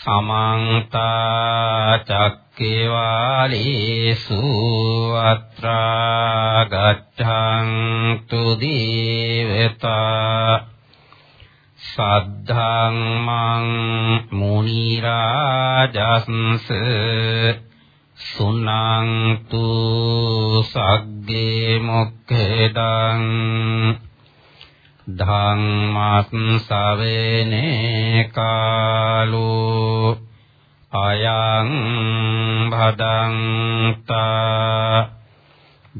සමන්ත චක්කේවාලේසු අත්‍රා ගච්ඡන්තු දේවතා සද්ධම්මං මුනි රාජස්ස සුනන්තු සග්ගේ මොක්ඛදං ධම්මත් සවේනේ කාලෝ අයං භදංතා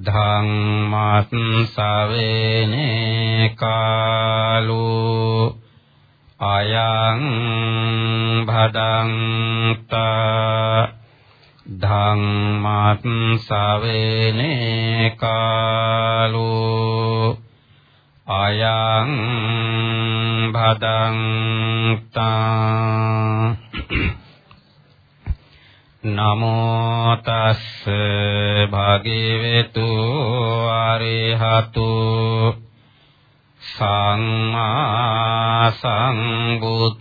ධම්මත් සවේනේ කාලෝ අයං භදංතා ධම්මත් සවේනේ කාලෝ අයං භදංතා නමෝ තස්ස භගේවතු ආරහතු සම්මා සම්බුද්දස්ස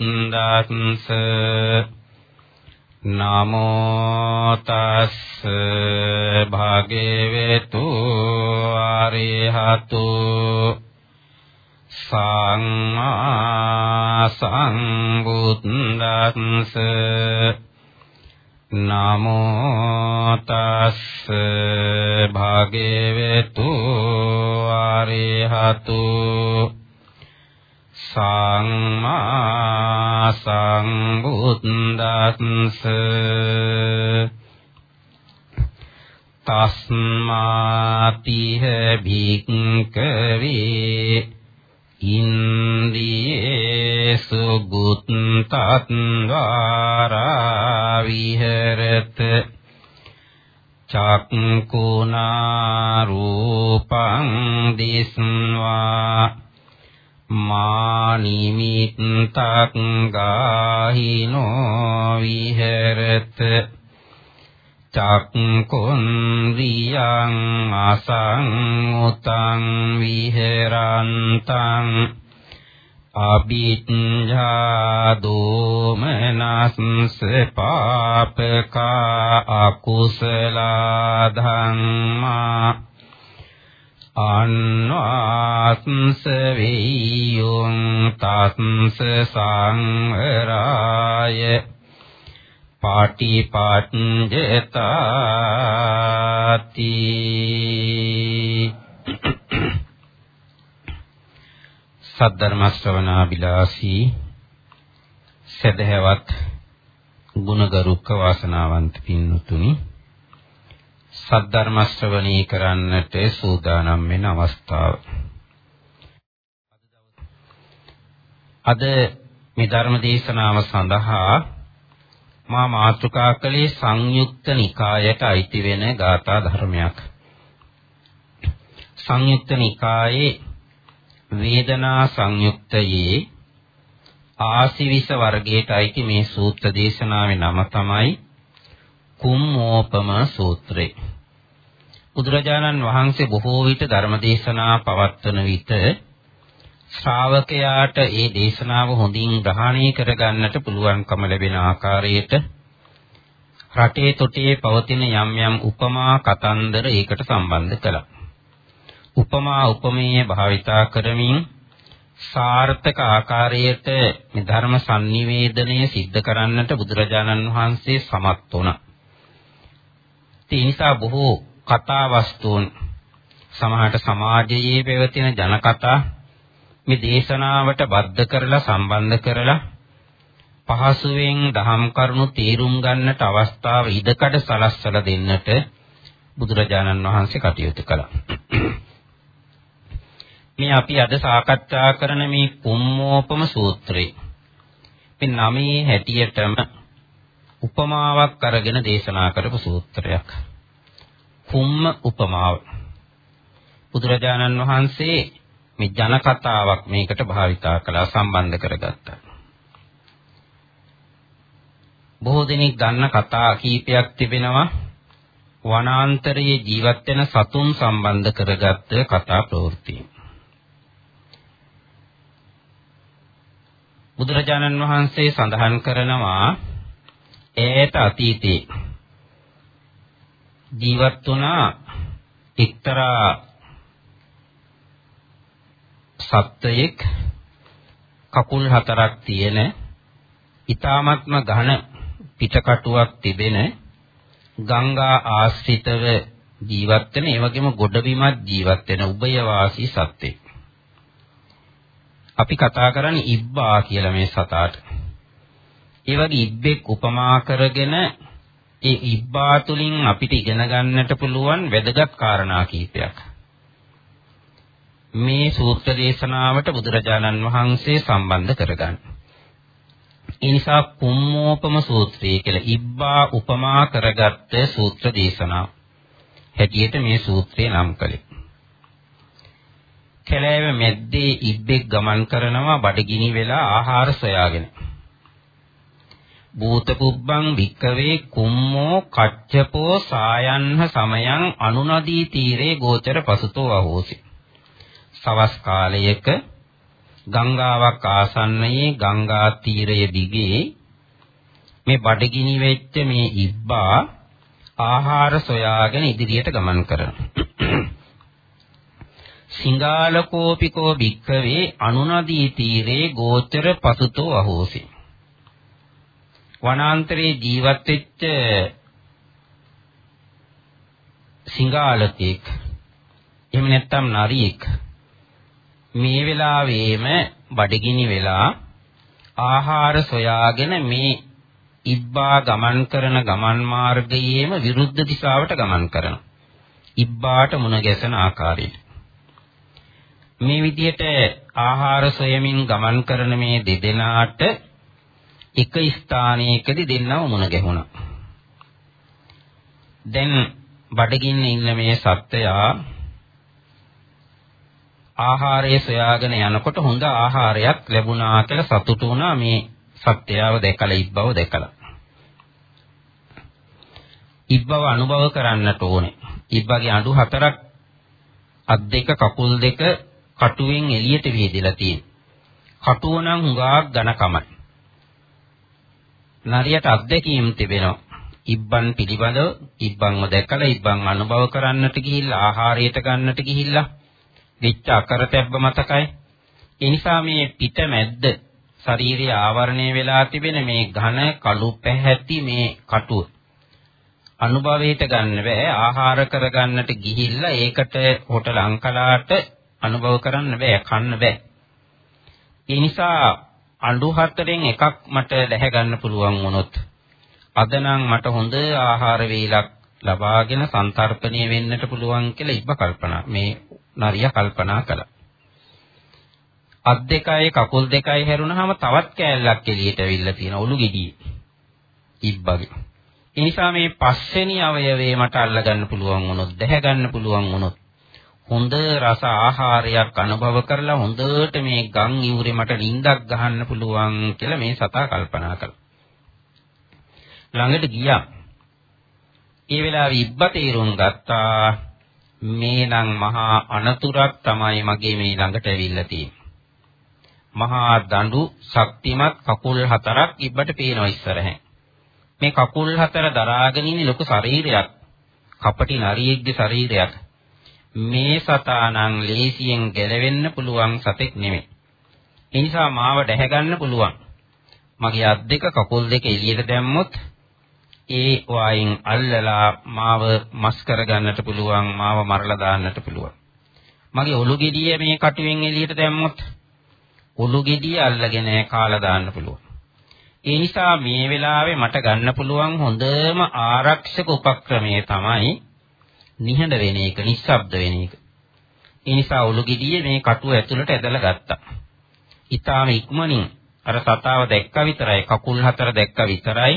නමෝ තස්ස භගේවතු ආරහතු සම්මා සම්බුද්දස්ස නමෝ තස්ස භගේවතු ආරහතු සම්මා සම්බුද්දස්ස තස්මාතිහ භික්කවේ ඉන්දියේසු ගුත්තත්වාරා විහෙරත චක්කුණා රූපං දිස්වා මානිමිත්තක් ගාහිනෝ විහෙරත චක්කුන්ද්‍රියං අසංඋතං විහෙරන්තං අභිඤ්ඤා දෝමනස්ස පාපකා අකුසල ධම්මා අන්වාස්ස වේයුං තස්ස සංවරාය පාටිපත්ජතාති සද්ධර්ම ශ්‍රවණා බිලාසී සදහැවත් ගුණගරුක වාසනාවන්ත පින්තුනි සද්ධර්ම ශ්‍රවණී කරන්නට සූදානම් වෙන අවස්ථාව. අද මේ ධර්ම දේශනාව සඳහා මා මාතෘකා කළේ සංයුක්ත නිකායට අයිති වෙන ගාථා ධර්මයක්. සංයුක්ත නිකායේ වේදනා සංයුක්තයේ ආසිවිස වර්ගයට අයිති මේ සූත්‍ර දේශනාවේ නම තමයි කුම්මෝපම සූත්‍රය. බුදුරජාණන් වහන්සේ බොහෝ විට ධර්ම දේශනා පවත්වන විට ශ්‍රාවකයාට ඒ දේශනාව හොඳින් ග්‍රහණය කරගන්නට පුළුවන්කම ලැබෙන ආකාරයට රටේ තොටේ පවතින යම් යම් උපමා කතන්දර ඒකට සම්බන්ධ කළා. උපමා උපමේය භාවිතා කරමින් සාර්ථක ආකාරයට මේ ධර්ම sannivedanaya සිද්ධ කරන්නට බුදුරජාණන් වහන්සේ සමත් වුණා. ඒ නිසා බොහෝ කතා වස්තුන් සමහරට සමාජයේ පැවතින ජන කතා මේ දේශනාවට බද්ධ කරලා සම්බන්ධ කරලා පහසුවෙන් දහම් කරුණු තේරුම් ගන්නට අවස්ථාව ඉදකඩ සලස්සලා දෙන්නට බුදුරජාණන් වහන්සේ කටයුතු කළා. මේ අපි අද සාකච්ඡා කරන මේ කුම්මෝපම සූත්‍රය. මේ නමේ හැටියටම උපමාවක් අරගෙන දේශනා කරපු සූත්‍රයක්. කුම්ම උපමාව. බුදුරජාණන් වහන්සේ මේ ජන කතාවක් මේකට භාවිතා කළා සම්බන්ධ කරගත්තා. බොහෝ දෙනෙක් දන්න කතා කීපයක් තිබෙනවා වනාන්තරයේ ජීවත් වෙන සතුන් සම්බන්ධ කරගත්ත කතා ප්‍රවෘත්ති. බුදුරජාණන් වහන්සේ සඳහන් කරනවා ඈත අතීතේ ජීවත් වුණා එක්තරා සත්වයෙක් කකුල් හතරක් තියෙන ඊ타මත්ම ඝන පිටකටුවක් තිබෙන ගංගා ආශ්‍රිතව ජීවත් වෙන ඒ වගේම ගොඩබිමත් ජීවත් වෙන උභයවාසී සත්වෙක්. අපි කතා කරන්නේ ඉබ්බා කියලා මේ සතාට. ඒ වගේ ඉබ්බෙක් උපමා කරගෙන ඒ ඉබ්බා තුලින් අපිට ඉගෙන ගන්නට පුළුවන් වැදගත් කාරණා කීපයක්. මේ සූත්‍ර දේශනාවට බුදුරජාණන් වහන්සේ සම්බන්ධ කරගන්න. ඒ නිසා කුම්මෝපම සූත්‍රය කියලා ඉබ්බා උපමා කරගත්ත සූත්‍ර දේශනාව. හැටියට මේ සූත්‍රය නම් කළේ. කැලෑව මැද්දේ ඉබ්බෙක් ගමන් කරනවා බඩගිනි වෙලා ආහාර සොයාගෙන. භූත පුබ්බං වික්කවේ කුම්මෝ කච්චපෝ සායන්හ සමයං අනුනදී තීරේ ගෝචර පසුතෝ අහෝසි. සවස් කාලයක ගංගාවක් ආසන්නයේ ගංගා තීරය දිගේ මේ බඩගිනි වෙච්ච මේ ඉබ්බා ආහාර සොයාගෙන ඉදිරියට ගමන් කරනවා. සිංගාලකෝපිකෝ භික්ඛවේ අනුනදී තීරේ ගෝචර පසුතෝ අහෝසි. වනාන්තරයේ ජීවත් වෙච්ච සිංගාලකෙක් එහෙම නැත්නම් නරියෙක් මේ වෙලාවේම බඩගිනි වෙලා ආහාර සොයාගෙන මේ ඉබ්බා ගමන් කරන ගමන් මාර්ගයේම විරුද්ධ දිශාවට ගමන් කරනවා. ඉබ්බාට මුණ ගැසෙන ආකාරයට. මේ විදිහට ආහාර සොයමින් ගමන් කරන මේ දෙදෙනාට එක ස්ථානයකදී දෙන්නව මුණ ගැහුණා. දැන් බඩගින්න ඉන්න මේ සත්වයා ආහාරය සොයාගෙන යනකොට හොඳ ආහාරයක් ලැබුණා කියලා සතුටු වුණා මේ සත්‍යයව දැකලා ඉබ්බව දැකලා. ඉබ්බව අනුභව කරන්නට ඕනේ. ඉබ්බගේ අඬු හතරක් අත් දෙක කකුල් දෙක කටුවෙන් එළියට වේදලා තියෙන. කටුව නම් හුඟක් ඝනකමයි. නරියට අත්දැකීම් තිබෙනවා. ඉබ්බන් පිළිබඳව ඉබ්බන්ව දැකලා ඉබ්බන් අනුභව කරන්නට ගිහිල්ලා ආහාරයට ගන්නට ගිහිල්ලා වෙච්ච අකරතැබ්බ මතකයි. ඒ නිසා මේ පිට මැද්ද ශාරීරිය ආවරණය වෙලා තිබෙන මේ ඝන කළු පැහැති මේ කටුව අනුභවයට ගන්න බෑ. ආහාර කරගන්නට ගිහිල්ලා ඒකට හොටල අංකලාට අනුභව කරන්න බෑ කන්න බෑ. ඒ නිසා අඬු හතරෙන් එකක් මට දැහැ ගන්න පුළුවන් වුණොත් අද නම් මට හොඳ ආහාර වේලක් ලබාගෙන සන්තර්පණය වෙන්නට පුළුවන් කියලා ඉබ්බ කල්පනා. මේ නරියා කල්පනා කළා. අත් දෙකයි කකුල් දෙකයි හැරුණාම තවත් කෑල්ලක් එළියට ඇවිල්ලා තියෙන ඔලු ගෙඩියේ. ඉබ්බගේ. ඒ නිසා මේ පස්වෙනි අවයවේ මට අල්ලගන්න පුළුවන් වුණොත්, දැහැ ගන්න පුළුවන් වුණොත් හොඳ රස ආහාරයක් අනුභව කරලා හොඳට මේ ගම් ඉවුරේ මට නිින්දක් ගහන්න පුළුවන් කියලා මේ සතා කල්පනා කළා. ළඟට ගියා. ඒ වෙලාවේ ඉබ්බ තීරුම් ගත්තා මේ නම් මහා අනතුරක් තමයි මගේ මේ ළඟට ඇවිල්ලා තියෙන්නේ. මහා දඬු ශක්තිමත් කකුල් හතරක් ඉබ්බට පේනවා ඉස්සරහෙන්. මේ කකුල් හතර දරාගෙන ඉන්නේ ලොකු ශරීරයක්. කපටි නරියෙක්ගේ ශරීරයක්. මේ සතා නම් ලේසියෙන් ගැලවෙන්න පුළුවන් සතෙක් නෙමෙයි. ඒ නිසා මාව දැහැ ගන්න පුළුවන්. මගේ අත් දෙක කකුල් දෙක එළියට දැම්මොත් ඒ වයින් අල්ලලා මාව මස් කරගන්නට පුළුවන් මාව මරලා දාන්නට පුළුවන්. මගේ ඔලු ගෙඩිය මේ කටුවෙන් එළියට දැම්මොත් ඔලු ගෙඩිය අල්ලගෙන කාලා දාන්න පුළුවන්. ඒ නිසා මේ වෙලාවේ මට ගන්න පුළුවන් හොඳම ආරක්ෂක උපක්‍රමය තමයි නිහඬ වෙන එක නිස්සබ්ද වෙන එක. ඒ නිසා ඔලු ගෙඩිය මේ කටුව ඇතුළට ඇදලා ගත්තා. ඊටාම ඉක්මනින් අර සතාව දැක්ක විතරයි කකුල් හතර දැක්ක විතරයි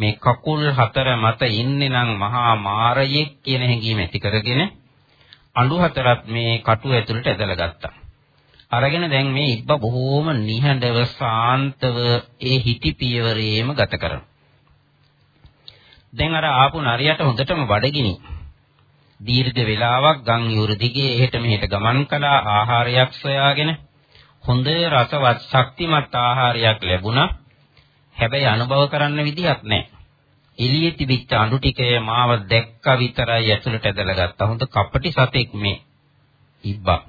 මේ කකුල් හතර මත ඉන්නේ නම් මහා මාරයෙක් කියන හැඟීම ඇති කරගෙන අඬු හතරත් මේ කටුව ඇතුළට ඇදලා ගත්තා. අරගෙන දැන් මේ ඉබ්බ බොහෝම නිහඬව සාන්තව ඒ හිටි පියවරේම ගත කරනවා. දැන් අර ආපු නරියට හොඳටම බඩගිනි. දීර්ඝ වේලාවක් ගම් යුර දිගේ එහෙට මෙහෙට ගමන් කළා ආහාරයක් සොයාගෙන හොඳ රසවත් ශක්තිමත් ආහාරයක් ලැබුණා. හැබැයි අනුභව කරන්න විදිහක් නැහැ. එළියේ තිබිච්ච අඳු ටිකේ මාව දැක්ක විතරයි ඇතුළට ඇදලා ගත්තා. හොඳ කපටි සතෙක් මේ ඉබ්බා.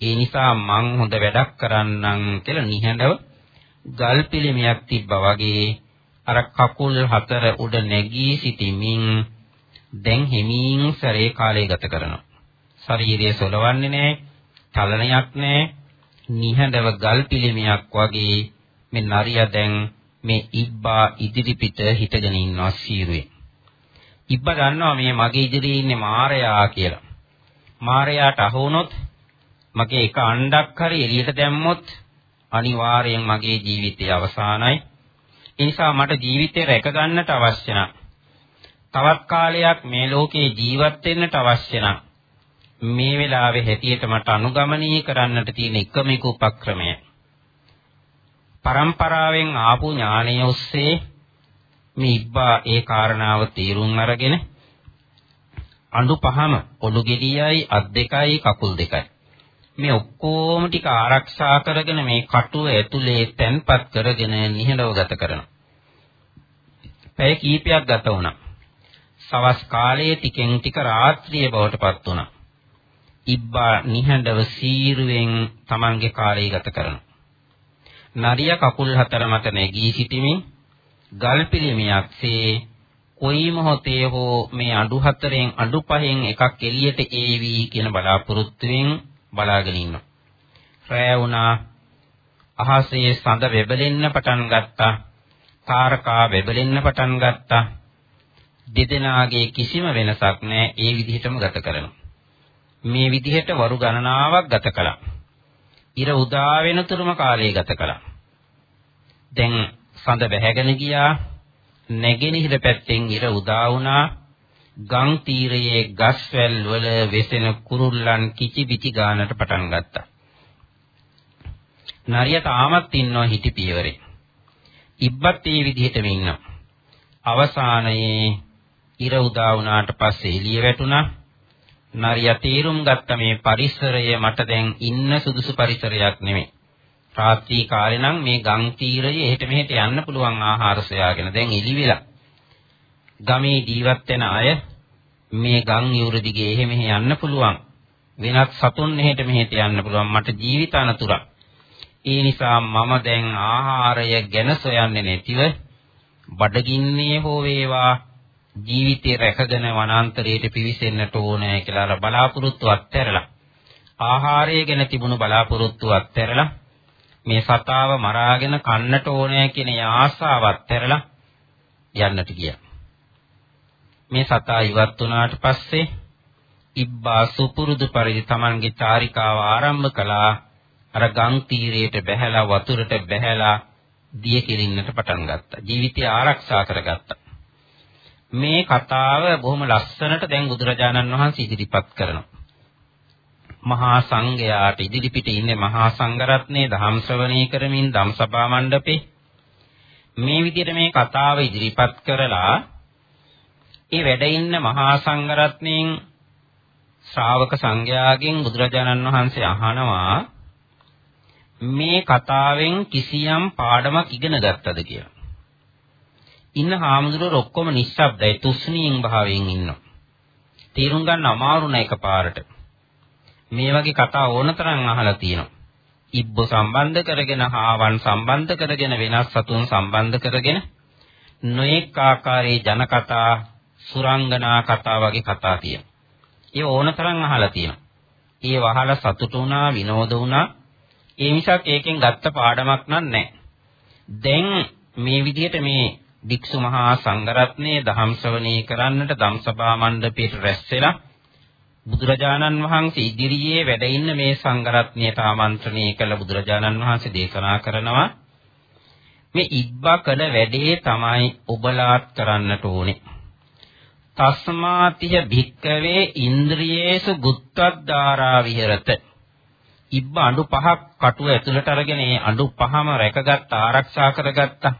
ඒ නිසා මං හොඳ වැඩක් කරන්නම් කියලා නිහඬව ගල් පිළිමයක් තිබ්බා වගේ අර කකුල් හතර උඩ නැගී සිටිමින් දැන් හිමින් සරේ කාලය ගත කරනවා. ශරීරය සොලවන්නේ නැහැ, චලනයක් නැහැ. නිහඬව ගල් පිළිමයක් වගේ මේ නරියා දැන් මේ ඉබ්බා ඉදිරි පිට හිටගෙන ඉන්නවා සීරුවේ. ඉබ්බා දන්නවා මේ මගේ ඉදිරියේ ඉන්නේ මාරයා කියලා. මාරයාට අහු වුණොත් මගේ එක අණ්ඩක් හරි එළියට දැම්මොත් අනිවාර්යෙන් මගේ ජීවිතය අවසానයි. ඒ නිසා මට ජීවිතේ රැක ගන්නට අවශ්‍ය නම් තවත් කාලයක් මේ ලෝකේ ජීවත් වෙන්නට අවශ්‍ය නම් මේ වෙලාවේ හැටියට මට අනුගමනය කරන්නට තියෙන එකම එක උපක්‍රමය પરම්පරාවෙන් ආපු ඥානය ඔස්සේ මේ ඉබ්බා ඒ කාරණාව තීරුම් අරගෙන අඬු පහම ඔඩු ගෙඩියයි අත් දෙකයි කකුල් දෙකයි මේ ඔක්කොම ටික ආරක්ෂා කරගෙන මේ කටුව ඇතුලේ තැන්පත් කරගෙන නිහඬව ගත කරනවා. පැය කීපයක් ගත වුණා. සවස් කාලයේ ටිකෙන් ටික රාත්‍රිය බවට පත් වුණා. ඉබ්බා නිහඬව සීරුවෙන් Tamange කාලය ගත කරනවා. නරිය කකුල් හතර මත නැගී සිටිමින් ගල් පිළිමියක්සේ කොයි මොහොතේ හෝ මේ අඩු හතරෙන් අඩු පහෙන් එකක් එළියට ඒවි කියන බලාපොරොත්තුවෙන් බලාගෙන ඉන්නවා. රෑ වුණා අහසේ සඳ වෙබලෙන්න පටන් ගත්තා. තාරකා වෙබලෙන්න පටන් ගත්තා. දෙදෙනාගේ කිසිම වෙනසක් නැහැ. ඒ විදිහටම ගත කරනවා. මේ විදිහට වරු ගණනාවක් ගත කළා. ඉර උදා වෙනතුරුම කාලය ගත කළා. දැන් සඳ වැහැගෙන ගියා. නැගෙනහිර පැත්තෙන් ඉර උදා වුණා. ගම් තීරයේ ගස්වැල් වල වෙසෙන කුරුල්ලන් කිචි පිචි ගානට පටන් ගත්තා. නරිය තාමත් ඉන්නවා හිටි පියවරේ. ඉබ්බත් ඒ විදිහටම ඉන්නවා. අවසානයේ ඉර උදා වුණාට පස්සේ එළිය වැටුණා. නරිය තීරුම් ගත්ත මේ පරිසරය මට දැන් ඉන්න සුදුසු පරිසරයක් නෙමෙයි. රාත්‍රී කාලේ නම් මේ ගම් තීරයේ එහෙට මෙහෙට යන්න පුළුවන් ආහාර සොයාගෙන දැන් එළි වෙලා. ගමේ ජීවත් වෙන අය මේ ගම් යුර දිගේ එහෙ මෙහෙ යන්න පුළුවන්. වෙනත් සතුන් එහෙට මෙහෙට යන්න පුළුවන්. මට ජීවිත අනතුරක්. ඒ නිසා මම දැන් ආහාරය ගැන සොයන්නේ නැතිව බඩගින්නේ හෝ වේවා ජීවිතේ රැකගෙන වනාන්තරයට පිවිසෙන්නට ඕනේ කියලා බලාපොරොත්තු අත්හැරලා ආහාරය ගැන තිබුණු බලාපොරොත්තු අත්හැරලා මේ සතාව මරාගෙන කන්නට ඕනේ කියන ආසාව අත්හැරලා යන්නට ගියා. මේ සතා ඉවත් වුණාට පස්සේ ඉබ්බා සුපුරුදු පරිදි Tamanගේ චාරිකාව ආරම්භ කළා. අර ගම් තීරයට බැහැලා වතුරට බැහැලා දිය කෙලින්නට පටන් ගත්තා. ජීවිතය ආරක්ෂා කරගත්තා. මේ කතාව බොහොම ලස්සනට දැන් බුදුරජාණන් වහන්සේ ඉදිරිපත් කරනවා. මහා සංඝයාට ඉදිරිපිට ඉන්නේ මහා සංඝරත්නයේ ධම් ශ්‍රවණී කරමින් ධම්සභා මණ්ඩපේ මේ විදිහට මේ කතාව ඉදිරිපත් කරලා ඒ වැඩ ඉන්න මහා සංඝරත්නයෙන් ශ්‍රාවක සංඝයාගෙන් බුදුරජාණන් වහන්සේ අහනවා මේ කතාවෙන් කිසියම් පාඩමක් ඉගෙන ගත්තද කියලා. ඉන්න හාමුදුරුවෝ ඔක්කොම නිශ්ශබ්දයි තුස්ණීන් භාවයෙන් ඉන්නවා. තේරුම් ගන්න අමාරු නෑ එකපාරට. මේ වගේ කතා ඕනතරම් අහලා තියෙනවා. ඉබ්බ සම්බන්ධ කරගෙන හාවන් සම්බන්ධ කරගෙන වෙනස් සතුන් සම්බන්ධ කරගෙන නොඑක ආකාරයේ ජන කතා සුරංගනා කතා වගේ කතා තියෙනවා. ඒ ඕනතරම් අහලා තියෙනවා. ඒ වහලා සතුටු වුණා විනෝද වුණා. ඒ මිසක් ඒකෙන් ගත්ත පාඩමක් නැහැ. දැන් මේ විදිහට මේ භික්ෂු මහා සංඝරත්නයේ දහම් ශ්‍රවණී කරන්නට ධම්සභා මණ්ඩපයට රැස් වෙලා බුදුරජාණන් වහන්සේ ඉදිරියේ වැඩ ඉන්න මේ සංඝරත්නයට ආමන්ත්‍රණය කළ බුදුරජාණන් වහන්සේ දේශනා කරනවා මේ ඉබ්බා කළ වැඩේ තමයි ඔබලාත් කරන්නට ඕනේ. තස්මාතිය භික්කවේ ඉන්ද්‍රියේසු ගුත්තද්දාරා විහෙරත. ඉබ්බ අඬු පහක් කටුව ඇතුළට අරගෙන ඒ අඬු පහම රැකගත් ආරක්ෂා කරගත්තා.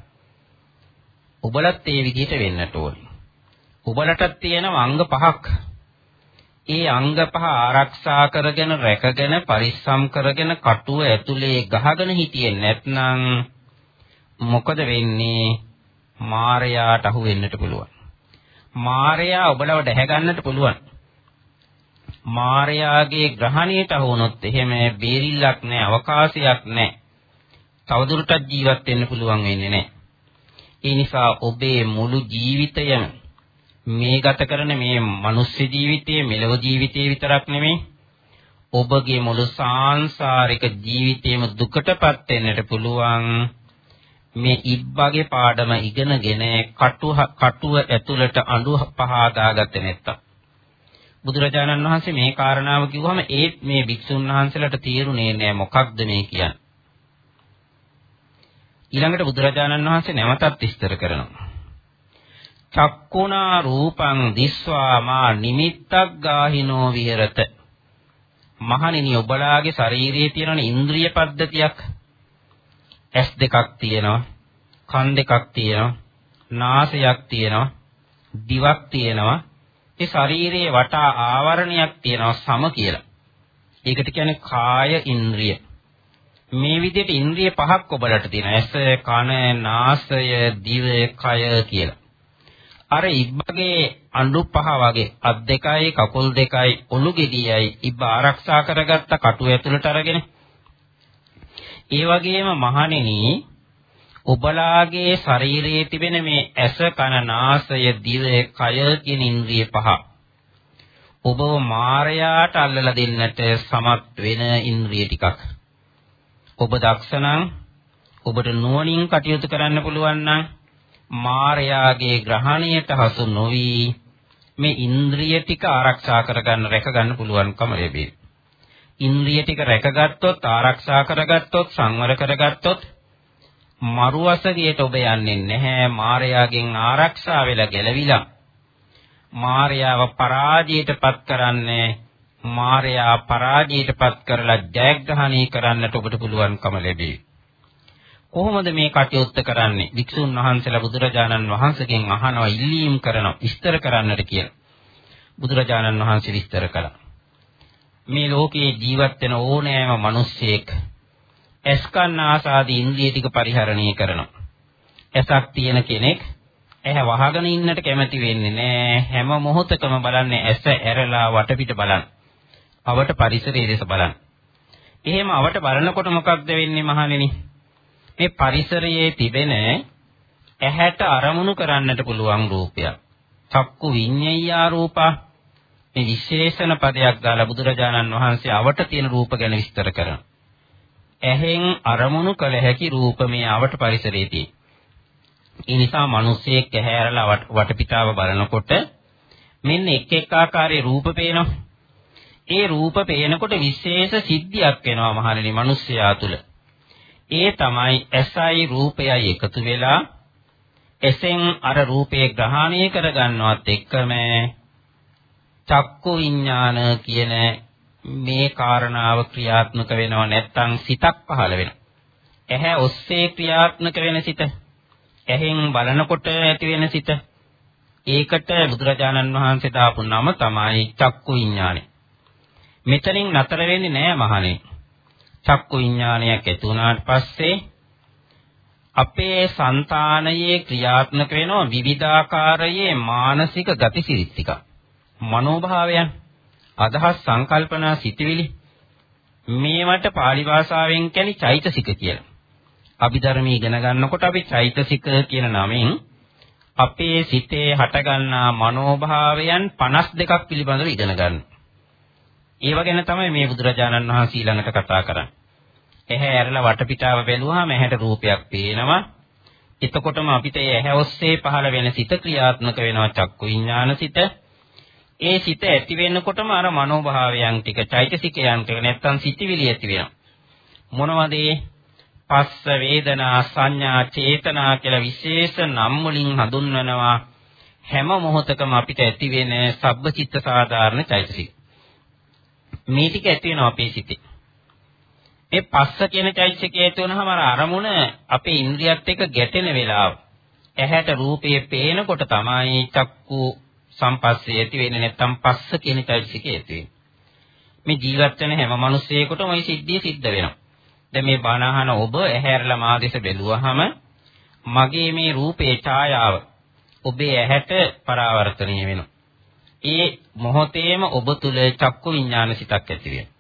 ඔබලත් ඒ විදිහට වෙන්නට ඕනේ. ඔබලටත් තියෙනවා අංග පහක්. ඒ අංග පහ ආරක්ෂා කරගෙන රැකගෙන පරිස්සම් කරගෙන කටුව ඇතුලේ ගහගෙන හිටියේ නැත්නම් මොකද වෙන්නේ? මාරයාට අහු වෙන්නට පුළුවන්. මාරයා ඔබලව දැහැ ගන්නට පුළුවන්. මාරයාගේ ග්‍රහණයට අහු වුණොත් එහෙම බේරිල්ලක් නැහැ, අවකාශයක් නැහැ. තවදුරටත් ජීවත් වෙන්න පුළුවන් වෙන්නේ නැහැ. ඒ නිසා ඔබේ මුළු ජීවිතයම මේ ගත කරන මේ මනුස්ස ජීවිතයේ මෙලව ජීවිතයේ විතරක් නෙමෙයි ඔබගේ මුළු සාංශාරික ජීවිතේම දුකටපත් වෙන්නට පුළුවන්. මේ ඉබ්බගේ පාඩම ඉගෙනගෙන කටුව කටුව ඇතුළට අඬු පහදාගත්තේ නැත්තම්. බුදුරජාණන් වහන්සේ මේ කාරණාව කිව්වම ඒත් මේ භික්ෂුන් වහන්සේලාට තේරුනේ නෑ මොකක්ද මේ කියන්නේ. ඊළඟට බුදුරජාණන් වහන්සේ නැවතත් විස්තර කරනවා. චක්කුණා රූපං දිස්වා මා නිමිත්තක් ගාහිනෝ විහෙරත. මහණෙනි ඔබලාගේ ශරීරයේ තියෙන ඉන්ද්‍රිය පද්ධතියක් ඇස් දෙකක් තියෙනවා, කන් දෙකක් තියෙනවා, නාසයක් තියෙනවා, දිවක් තියෙනවා. ඒ ශරීරයේ වටා ආවරණයක් තියෙනවා සම කියලා. ඒකට කියන්නේ කාය ඉන්ද්‍රිය. මේ විදිහට ඉන්ද්‍රිය පහක් ඔබලට තියෙනවා. ඇස, කන, නාසය, දිව, කය කියලා. අර ඉබ්බගේ අඬු පහ වගේ අත් දෙකයි, කකුල් දෙකයි, ඔලු ගෙඩියයි ඉබ්බ ආරක්ෂා කරගත්ත කටු ඇතුළට අරගෙන ඒ වගේම මහණෙනි ඔබලාගේ ශරීරයේ තිබෙන මේ ඇස කන නාසය දිව කය කියන ඉන්ද්‍රිය පහ ඔබව මායයට අල්ලලා දෙන්නට සමත් වෙන ඉන්ද්‍රිය ටිකක් ඔබ දක්ෂණං ඔබට නුවණින් කටයුතු කරන්න පුළුවන් නම් මායාගේ ග්‍රහණයට හසු නොවි මේ ඉන්ද්‍රිය ටික ආරක්ෂා කරගන්න රැකගන්න පුළුවන්කම ලැබේ. ඉන්ද්‍රිය ටික රැකගත්තොත් ආරක්ෂා කරගත්තොත් සංවර කරගත්තොත් මරුවසගියට ඔබ යන්නේ නැහැ මායාගෙන් ආරක්ෂා වෙලා ගැලවිලා මායාව පරාජයටපත් කරන්නේ මායයා පරාජයටපත් කරලා ජයග්‍රහණය කරන්නට ඔබට පුළුවන්කම ලැබේ. කොහොමද මේ කටයුත්ත කරන්නේ? වික්ෂුන් වහන්සේලා බුදුරජාණන් වහන්සේගෙන් අහනවා ඉල්ලීම් කරනවා විස්තර කරන්නට කියලා. බුදුරජාණන් වහන්සේ විස්තර කළා. මේ ලෝකේ ජීවත් වෙන ඕනෑම මිනිස්සෙක් ඇස්කන් ආසාදී ඉන්ද්‍රිය ටික පරිහරණය කරනවා. ඇසක් තියෙන කෙනෙක් ඇහැ වහගෙන ඉන්නට කැමති වෙන්නේ නැහැ. හැම මොහොතකම බලන්නේ ඇස ඇරලා වටපිට බලන්න. අවට පරිසරයේ දෙස බලන්න. එහෙම අවට බලනකොට මොකක්ද වෙන්නේ මහණෙනි? මේ පරිසරයේ තිබෙන ඇහැට අරමුණු කරන්නට පුළුවන් රූපයක්. චක්කු විඤ්ඤයා රූපා මේ විශේෂණ පදයක් දාලා බුදුරජාණන් වහන්සේ අවට තියෙන රූප ගැන විස්තර කරනවා. ඇහෙන් අරමුණු කළ හැකි රූප මේ අවට පරිසරයේ තියෙනවා. ඒ නිසා මිනිස්සෙක් ඇහැ ඇරලා වටපිටාව බලනකොට මෙන්න එක් එක් ආකාරයේ රූප පේනවා. ඒ රූප පේනකොට විශේෂ සිද්ධියක් වෙනවා මහණෙනි මිනිස්යා තුල. ඒ තමයි ඇසයි රූපයයි එකතු වෙලා එසෙන් අර රූපේ ග්‍රහණය කරගන්නවත් එක්කම චක්කු විඥාන කියන මේ කාරණාව ක්‍රියාත්මක වෙනව නැත්නම් සිතක් පහළ වෙනවා. ඇහැ ඔස්සේ ක්‍රියාත්මක වෙන සිත. ඇහෙන් බලනකොට ඇති වෙන සිත. ඒකට බුදුරජාණන් වහන්සේ දාපු නම තමයි චක්කු විඥානය. මෙතනින් නතර වෙන්නේ නෑ මහණේ. චක්කු විඥානයක් ඇති වුණාට පස්සේ අපේ సంతානයේ ක්‍රියාත්මක වෙන විවිධාකාරයේ මානසික ගතිසිරිත් ටික. මනෝභාවයන්, අදහස් සංකල්පනා සිටිවිලි මේවට pāli භාෂාවෙන් කියන්නේ චෛතසික කියලා. අභිධර්මී ඉගෙන ගන්නකොට අපි චෛතසික කියන නමින් අපේ සිතේ හටගන්නා මනෝභාවයන් 52ක් පිළිබඳව ඉගෙන ගන්නවා. ඒව ගැන තමයි මේ බුදුරජාණන් වහන්සේ ඊළඟට කතා කරන්නේ. ඇහැ ඇරලා වටපිටාව බැලුවාම ඇහැට රූපයක් පේනවා. එතකොටම අපිට ඒ ඇහැ ඔස්සේ පහළ වෙන සිත ක්‍රියාත්මක වෙනවා චක්කු විඥාන සිත. ඒ සිත ඇති වෙනකොටම අර මනෝභාවයන් ටික චෛතසිකයන් ටික නැත්තම් සිතිවිලි ඇති වෙනවා. මොනවද පස්ස වේදනා සංඥා චේතනා කියලා විශේෂ නම් වලින් හඳුන්වනවා හැම මොහොතකම අපිට ඇති වෙන සබ්බචිත්ත සාධාරණ චෛතසික. මේ ටික ඇති වෙනවා අපේ සිතේ. මේ පස්ස කියන චෛතසිකය ඇති වුනහම අර අරමුණ අපේ ඉන්ද්‍රියත් එක්ක ගැටෙන වෙලාව. ඇහැට රූපයේ පේනකොට තමයි චක්කු සම්පස්සේ ඇති වෙන්නේ නැත්නම් පස්ස කියන චෛතසිකය ඇති වෙන්නේ. මේ ජීවත් වෙන හැම මිනිසෙකුටම ওই සිද්ධිය සිද්ධ වෙනවා. දැන් මේ බණ අහන ඔබ ඇහැරලා මාදෙස බැලුවහම මගේ මේ රූපේ ඡායාව ඔබේ ඇහැට පරාවර්තනීය වෙනවා. ඒ මොහොතේම ඔබ තුල චක්කු විඥාන සිතක් ඇති වෙනවා.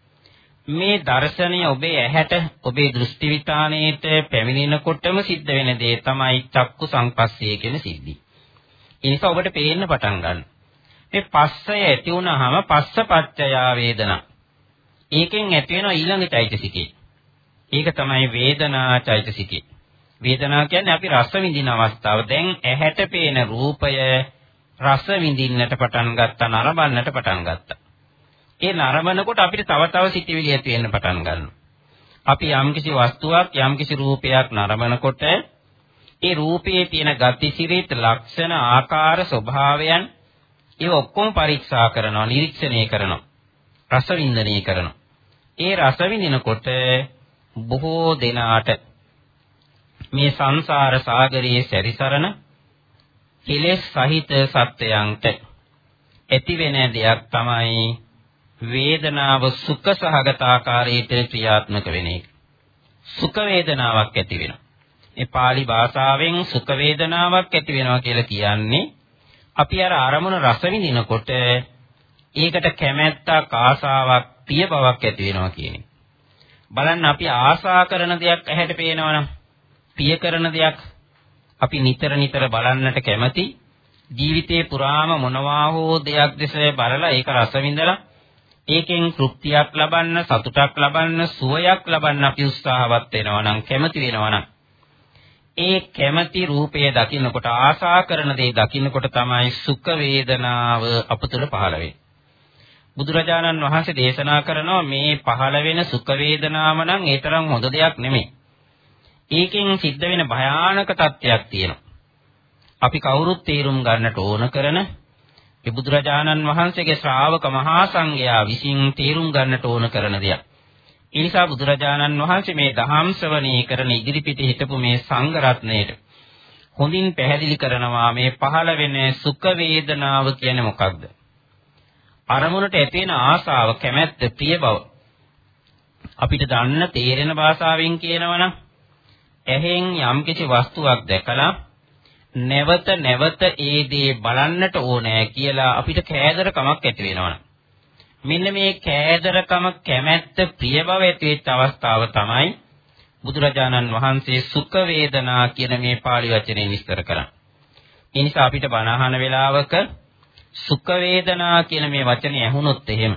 මේ දර්ශනය ඔබේ ඇහැට ඔබේ දෘෂ්ටි විතානයේට පැමිණෙනකොටම සිද්ධ වෙන දේ තමයි චක්කු සංපස්සේ කියන සිද්ධි. ඒ නිසා ඔබට පේන්න පටන් ගන්නවා. මේ පස්සය ඇති වුනහම පස්සපච්චය වේදනා. ඒකෙන් ඇති වෙන ඊළඟ චෛතසිකේ. ඒක තමයි වේදනා චෛතසිකේ. වේදනාව කියන්නේ අපි රස විඳින අවස්ථාව. දැන් ඇහැට පේන රූපය රස විඳින්නට පටන් ගත්තා, නරඹන්නට පටන් ගත්තා. ඒ නරඹනකොට අපිට තව තව සිතිවිලි ඇති වෙන්න පටන් ගන්නවා. අපි යම්කිසි වස්තුවක්, යම්කිසි රූපයක් නරඹනකොට ඒ රූපයේ තියෙන ගතිසිරිත, ලක්ෂණ, ආකාර, ස්වභාවයන් ඒව ඔක්කොම පරීක්ෂා කරනවා, නිරීක්ෂණය කරනවා. රස වින්දනය කරනවා. ඒ රස විඳිනකොට බොහෝ දෙනාට මේ සංසාර සාගරයේ සැරිසරන කෙලෙස් සහිත සත්‍යයන්ට ඇතිවෙන දෙයක් තමයි වේදනාව සුඛ සහගත ආකාරයට ක්‍රියාත්මක වෙන එක. සුඛ වේදනාවක් ඇති වෙනවා. මේ pāli භාෂාවෙන් සුඛ වේදනාවක් ඇති වෙනවා කියලා කියන්නේ අපි අර අරමුණ රස විඳිනකොට ඒකට කැමැත්තක් ආසාවක් පිය බවක් ඇති වෙනවා කියන එක. බලන්න අපි ආසා කරන දෙයක් ඇහැට පේනවනම් පිය කරන දෙයක් අපි නිතර නිතර බලන්නට කැමති. ජීවිතේ පුරාම මොනවා හෝ දෙයක් දෙස බලලා ඒක රස විඳලා ඒකෙන් තෘප්තියක් ලබන්න සතුටක් ලබන්න සුවයක් ලබන්න අපි උත්සාහවත් වෙනවා නම් කැමති වෙනවා නම්. ඒ කැමති රූපය දකින්නකොට ආසා කරන දේ දකින්නකොට තමයි සුඛ වේදනාව අපතුල පහළ වෙන්නේ. බුදුරජාණන් වහන්සේ දේශනා කරනවා මේ පහළ වෙන සුඛ වේදනාව නම් ඒ තරම් හොඳ දෙයක් නෙමෙයි. ඒකෙන් සිද්ධ වෙන භයානක තත්ත්වයක් තියෙනවා. අපි කවුරුත් තේරුම් ගන්නට ඕන කරන ඒ බුදුරජාණන් වහන්සේගේ ශ්‍රාවක මහා සංඝයා විසින් තේරුම් ගන්නට ඕන කරන දෙයක්. ඒ නිසා බුදුරජාණන් වහන්සේ මේ දහම් ශ්‍රවණී කරන ඉදිරිපිට හිටපු මේ සංඝ රත්නයේට හොඳින් පැහැදිලි කරනවා මේ පහළ වෙන සුඛ වේදනාව කියන්නේ මොකක්ද? අරමුණට ඇති වෙන ආසාව, කැමැත්ත, ප්‍රිය බව අපිට දන්න තේරෙන භාෂාවෙන් කියනවනම් ඇහෙන් යම්කිසි වස්තුවක් දැකලා නැවත නැවත ඒ දේ බලන්නට ඕනෑ කියලා අපිට කෑදරකමක් ඇති වෙනවනම් මෙන්න මේ කෑදරකම කැමැත්ත ප්‍රිය බව ඇති වෙච්ච අවස්ථාව තමයි බුදුරජාණන් වහන්සේ සුඛ වේදනා කියන මේ pāli වචනේ විස්තර කරන්නේ. ඒ නිසා අපිට බණ අහන වෙලාවක සුඛ වේදනා කියන මේ වචනේ ඇහුනොත් එහෙම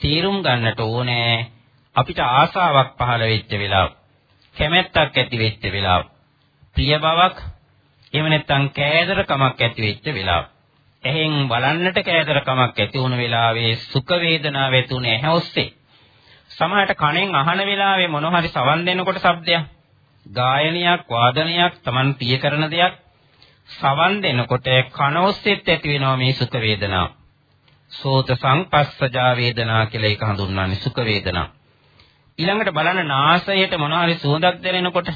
තීරුම් ගන්නට ඕනේ අපිට ආසාවක් පහළ වෙච්ච වෙලාව කැමැත්තක් ඇති වෙච්ච වෙලාව ප්‍රිය බවක් එහෙම නැත්නම් කෑදරකමක් ඇති වෙච්ච වෙලාව එහෙන් බලන්නට කෑදරකමක් ඇති වුණ වෙලාවේ සුඛ වේදනාව ඇති උනේ ඇහැ ඔස්සේ සමහරට කණෙන් අහන වෙලාවේ මොන හරි සවන් දෙනකොට ශබ්දයක් ගායනයක් වාදනයක් Taman ප්‍රිය කරන දෙයක් සවන් දෙනකොට කන ඔස්සේත් ඇති වෙනවා මේ සුඛ වේදනාව. සෝත සංපස්සජා වේදනා කියලා ඒක හඳුන්වන්නේ සුඛ වේදනා. ඊළඟට බලන්න නාසයට මොනවාරි සුවඳක් දැනෙනකොට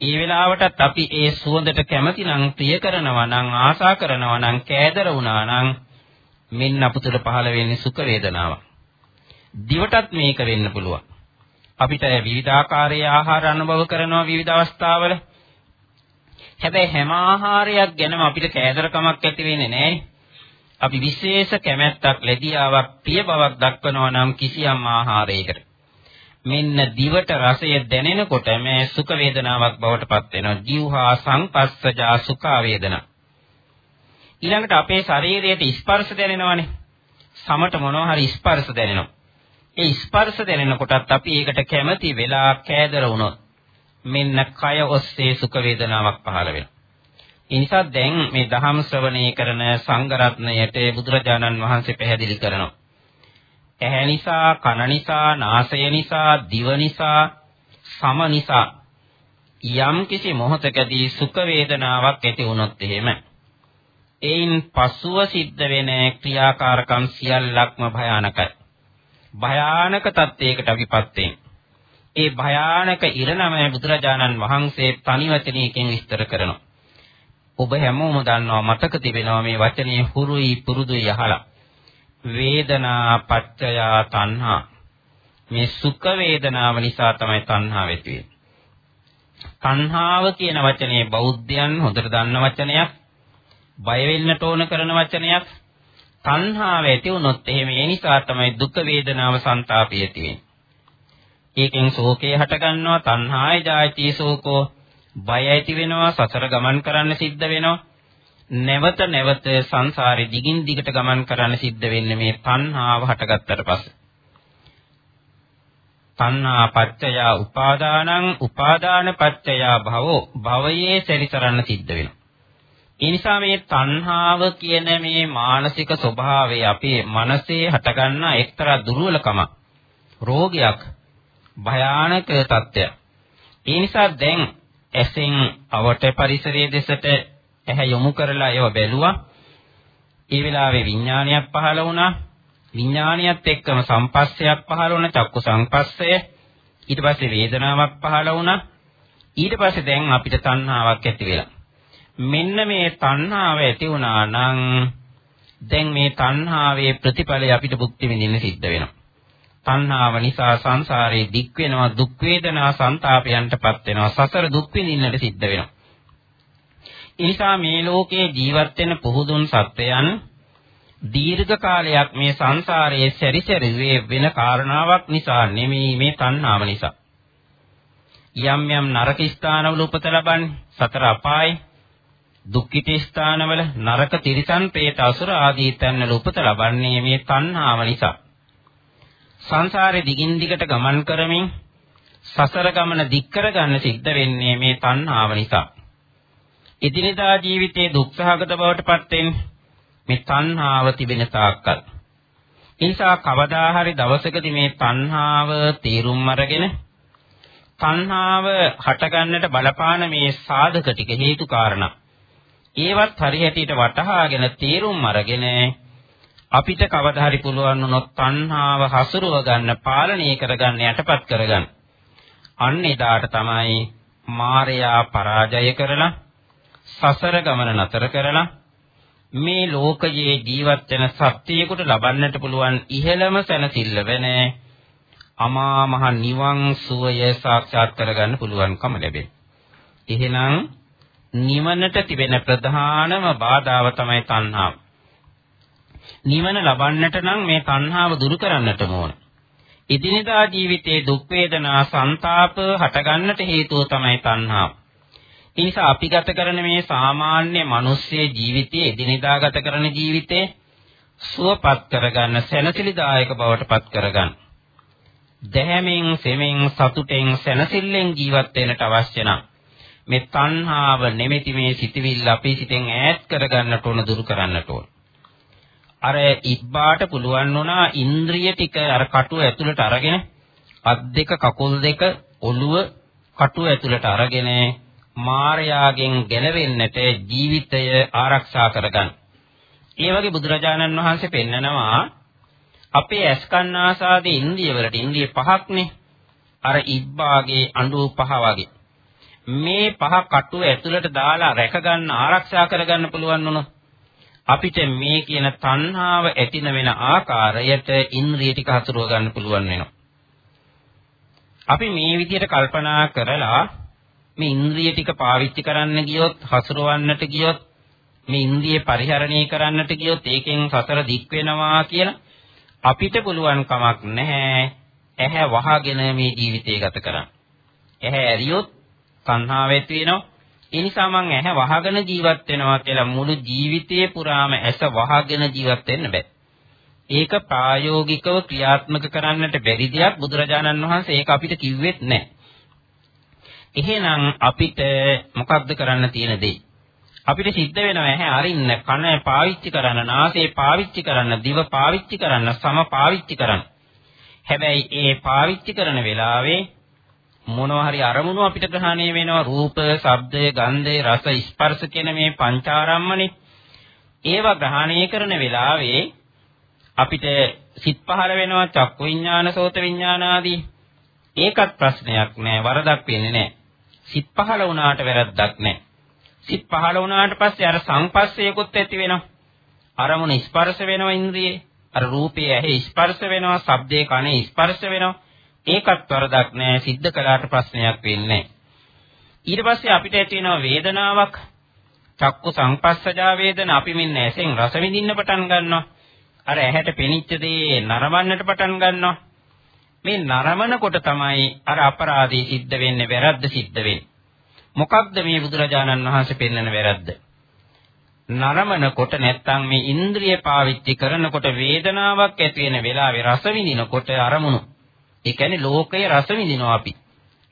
ඒ වෙලාවටත් අපි ඒ සුවඳට කැමති නම් ප්‍රිය කරනවා නම් ආසා කරනවා නම් කෑදර වුණා නම් මෙන්න අපතුල පහළ වෙන්නේ සුඛ වේදනාවක්. දිවටත් මේක වෙන්න පුළුවන්. අපිට විවිධාකාරයේ ආහාර අනුභව කරනවා විවිධ අවස්ථාවල හැබැයි හැම ආහාරයක් ගැනම අපිට කෑදරකමක් ඇති වෙන්නේ නැහැ. අපි විශේෂ කැමැත්තක් ලැබියාවක් ප්‍රිය බවක් දක්වනවා නම් කිසියම් ආහාරයකට. මෙන්න දිවට රසය දැනෙනකොට මේ සුඛ වේදනාවක් බවට පත් වෙනවා. ජීවහා සංපස්සජා සුඛ වේදනා. ඊළඟට අපේ ශරීරයට ස්පර්ශ දැනෙනවානේ. සමට මොනවා හරි ස්පර්ශ දැනෙනවා. ඒ ස්පර්ශ දැනෙනකොටත් අපි ඒකට කැමති වෙලා කෑදර වුණොත් මෙන්න කය ඔස්සේ සුඛ වේදනාවක් පහළ වෙනවා. ඒ නිසා දැන් මේ දහම් ශ්‍රවණය කරන සංඝ රත්නයට බුදුරජාණන් වහන්සේ පැහැදිලි කරනවා. ඇහැ නිසා, කන නිසා, නාසය නිසා, දිව නිසා, සම නිසා යම් කිසි මොහතකදී සුඛ වේදනාවක් ඇති වුණොත් එහෙම එයින් පසුව සිද්ධ වෙන ක්‍රියාකාරකම් සියල්ලක්ම භයානකයි. භයානක තත්යකට අපිපත් වෙන්නේ. ඒ භයානක ඉරණම බුදුරජාණන් වහන්සේ තනි වචනයකින් විස්තර කරනවා. ඔබ හැමෝම දන්නවා මතක තිබෙනවා මේ වචනේ හුරුයි පුරුදුයි අහලා. වේදනා පච්චය තණ්හා. මේ සුඛ වේදනාව නිසා තමයි තණ්හාව ඇති තණ්හාව කියන වචනේ බෞද්ධයන් හොඳට දන්න වචනයක්. බය වෙන්නට ඕන කරන වචනයක්. තණ්හාව ඇති වුණොත් එහෙම ඒ නිසා තමයි දුක් වේදනාව සංతాපය ඇති වෙන්නේ. ඒකෙන් ශෝකය හට ගන්නවා තණ්හාය ජායති ශෝකෝ බය ඇති වෙනවා සසර ගමන් කරන්න සිද්ධ වෙනවා නැවත නැවත සංසාරේ දිගින් දිගට ගමන් කරන්න සිද්ධ වෙන්නේ මේ තණ්හාව හටගත්තට පස්සේ තණ්හා පත්‍යය උපාදානං උපාදාන පත්‍යය භවෝ භවයේ සැරිසරන්න සිද්ධ වෙනවා. ඒ නිසා මේ තණ්හාව කියන මේ මානසික ස්වභාවය අපේ මනසේ හටගන්න එක්තරා දුර්වලකමක් රෝගයක් භයානක තත්ත්වයක්. ඒ නිසා දැන් ඇසෙන් අවට පරිසරයේ දෙසට ඇහැ යොමු කරලා ඒව බැලුවා. ඒ වෙලාවේ විඥානයක් පහළ වුණා. විඥානියත් එක්කම සංපස්සයක් පහළ වුණ චක්කු සංපස්සය ඊට පස්සේ වේදනාවක් පහළ වුණා. ඊට පස්සේ දැන් අපිට තණ්හාවක් ඇති වෙලා. මෙන්න මේ තණ්හාව ඇති වුණා නම් දැන් මේ තණ්හාවේ ප්‍රතිඵලය අපිට භුක්ති විඳින්න සිද්ධ වෙනවා. තණ්හාව නිසා සංසාරේ දික් වෙනවා දුක් වේදනා සංతాපයන්ටපත් වෙනවා සසර දුක් විඳින්නට සිද්ධ වෙනවා. ඒ නිසා මේ ලෝකේ ජීවත් වෙන පුහුදුන් සත්වයන් දීර්ඝ කාලයක් මේ සංසාරයේ සැරිසැරුවේ වෙන කාරණාවක් නිසා නෙමෙයි මේ තණ්හාව නිසා. යම් යම් නරක ස්ථානවල උපත ලබන්නේ සතර අපායේ දුක්ඛිත ස්ථානවල නරක තිරිසන් പ്രേත අසුර ආදී තැන්වල උපත ලබන්නේ මේ තණ්හාව නිසා. සංසාරේ දිගින් දිගට ගමන් කරමින් සසර ගමන දික් කරගන්න සිද්ධ වෙන්නේ මේ තණ්හාව නිසා. එදිනෙදා ජීවිතයේ දුක්සහගත බවට පත් වෙන්නේ මේ තණ්හාව තිබෙන තාක්කල්. ඒ නිසා කවදා හරි දවසකදී මේ තණ්හාව තීරුම් අරගෙන තණ්හාව හටගන්නට බලපාන මේ සාධක ටික හේතු කාරණා. ඒවත් හරියටියට වටහාගෙන තීරුම් අරගෙන අපිට කවදා හරි පුළුවන් වුණොත් තණ්හාව හසුරුව ගන්න, පාලනය කරගන්න, යටපත් කරගන්න. අන්න එදාට තමයි මායයා පරාජය කරලා සසර ගමන නතර කරලා මේ ලෝකයේ ජීවත් වෙන සත්‍යයකට ලබන්නට පුළුවන් ඉහළම සැනසෙල්ල වෙන අමා මහ නිවන් සුවය සාක්ෂාත් කරගන්න පුළුවන්කම ලැබෙන. එහෙනම් නිවනට තිබෙන ප්‍රධානම බාධාව තමයි තණ්හාව. නිවන ලබන්නට නම් මේ තණ්හාව දුරු කරන්නට ඕන. ඉදිනදා ජීවිතයේ දුක් වේදනා සංతాප හටගන්නට හේතුව තමයි තණ්හාව. ඒ නිසා අපි ගත කරන මේ සාමාන්‍ය මිනිස්සු ජීවිතයේ එදිනෙදා ගත කරන ජීවිතේ සුවපත් කරගන්න සැනසෙලිදායක බවට පත් කරගන්න. දැහැමින් සෙමින් සතුටෙන් සැනසෙල්ලෙන් ජීවත් වෙන්නට අවශ්‍ය නම් මේ තණ්හාව නෙමෙති මේ සිතවිල්ල අපේ සිතෙන් ඈත් කරගන්නට ඕන දුරු කරන්නට ඕන. අර ඉබ්බාට පුළුවන් වුණා ඉන්ද්‍රිය ටික අර කටුව ඇතුළට අරගෙන අත් දෙක කකුල් දෙක ඔළුව කටුව ඇතුළට අරගෙන මායාගෙන් ගැලවෙන්නට ජීවිතය ආරක්ෂා කරගන්න. ඒ වගේ බුදුරජාණන් වහන්සේ පෙන්නනවා අපේ ඇස්කන්නාසාදී ඉන්ද්‍රිය වලට ඉන්ද්‍රිය පහක්නේ. අර ඉබ්බාගේ අඬු පහ වගේ. මේ පහ කටුව ඇතුළට දාලා රැකගන්න ආරක්ෂා කරගන්න පුළුවන් වුණොත් අපිට මේ කියන තණ්හාව ඇතින වෙන ආකාරයට ඉන්ද්‍රිය ටික හසුරුව ගන්න පුළුවන් වෙනවා. අපි මේ විදිහට කල්පනා කරලා මේ ඉන්ද්‍රිය ටික පාවිච්චි කරන්න ගියොත් හසුරවන්නට ගියොත් මේ ඉන්ද්‍රිය පරිහරණය කරන්නට ගියොත් ඒකෙන් සතර දික් වෙනවා කියලා අපිට පුළුවන් කමක් නැහැ ඇහැ වහගෙන මේ ජීවිතය ගත කරන්න. ඇහැ ඇරියොත් සංහාව ඇති වෙනවා. ඒ නිසා මං ඇහැ වහගෙන ජීවත් වෙනවා කියලා මුළු ජීවිතේ පුරාම ඇස වහගෙන ජීවත් වෙන්න බෑ. ඒක ප්‍රායෝගිකව ක්‍රියාත්මක කරන්නට බැරි දෙයක් බුදුරජාණන් වහන්සේ ඒක අපිට කිව්වෙත් නැහැ. එහෙනම් අපිට මොකක්ද කරන්න තියෙන දේ? අපිට සිද්ධ වෙනවා ඇහැ අරින්න, කන පාවිච්චි කරන්න, නාසය පාවිච්චි කරන්න, දිව පාවිච්චි කරන්න, සම පාවිච්චි කරන්න. හැබැයි ඒ පාවිච්චි කරන වෙලාවේ මොනවා හරි අරමුණු අපිට ග්‍රහණය වෙනවා රූප, ශබ්ද, ගන්ධ, රස, ස්පර්ශ කියන මේ පංචාරම්මනේ. ඒවා ග්‍රහණය කරන වෙලාවේ අපිට සිත් පහළ වෙනවා චක්කු විඥාන, සෝත විඥාන ආදී. ඒකත් ප්‍රශ්නයක් නෑ, වරදක් වෙන්නේ නෑ. සිත් පහළ වුණාට වැරද්දක් නැහැ. සිත් පහළ වුණාට පස්සේ අර සංපස්සයකොත් ඇති වෙනවා. අරමුණ ස්පර්ශ වෙනවා ඉන්ද්‍රියේ. අර රූපයේ ඇහි ස්පර්ශ වෙනවා, ශබ්දයේ කනේ ස්පර්ශ වෙනවා. ඒකත් වරදක් නැහැ. සිද්ධ කළාට ප්‍රශ්නයක් වෙන්නේ ඊට පස්සේ අපිට ඇති වෙනවා වේදනාවක් චක්කු සංපස්සජා වේදන අපි මෙන්න ඇසෙන් රස විඳින්න පටන් ගන්නවා අර ඇහැට පෙනිච්ච දේ නරඹන්නට පටන් ගන්නවා මේ නරමනකොට තමයි අර අපරාධී සිද්ධ වෙන්නේ වැරද්ද සිද්ධ වෙන්නේ. මොකක්ද මේ බුදුරජාණන් වහන්සේ පෙන්වන වැරද්ද? නරමනකොට නැත්තම් මේ ඉන්ද්‍රිය පාවිච්චි කරනකොට වේදනාවක් ඇති වෙන වෙලාවේ රස විඳිනකොට අරමුණු. ඒ කියන්නේ ලෝකයේ රස විඳිනවා අපි.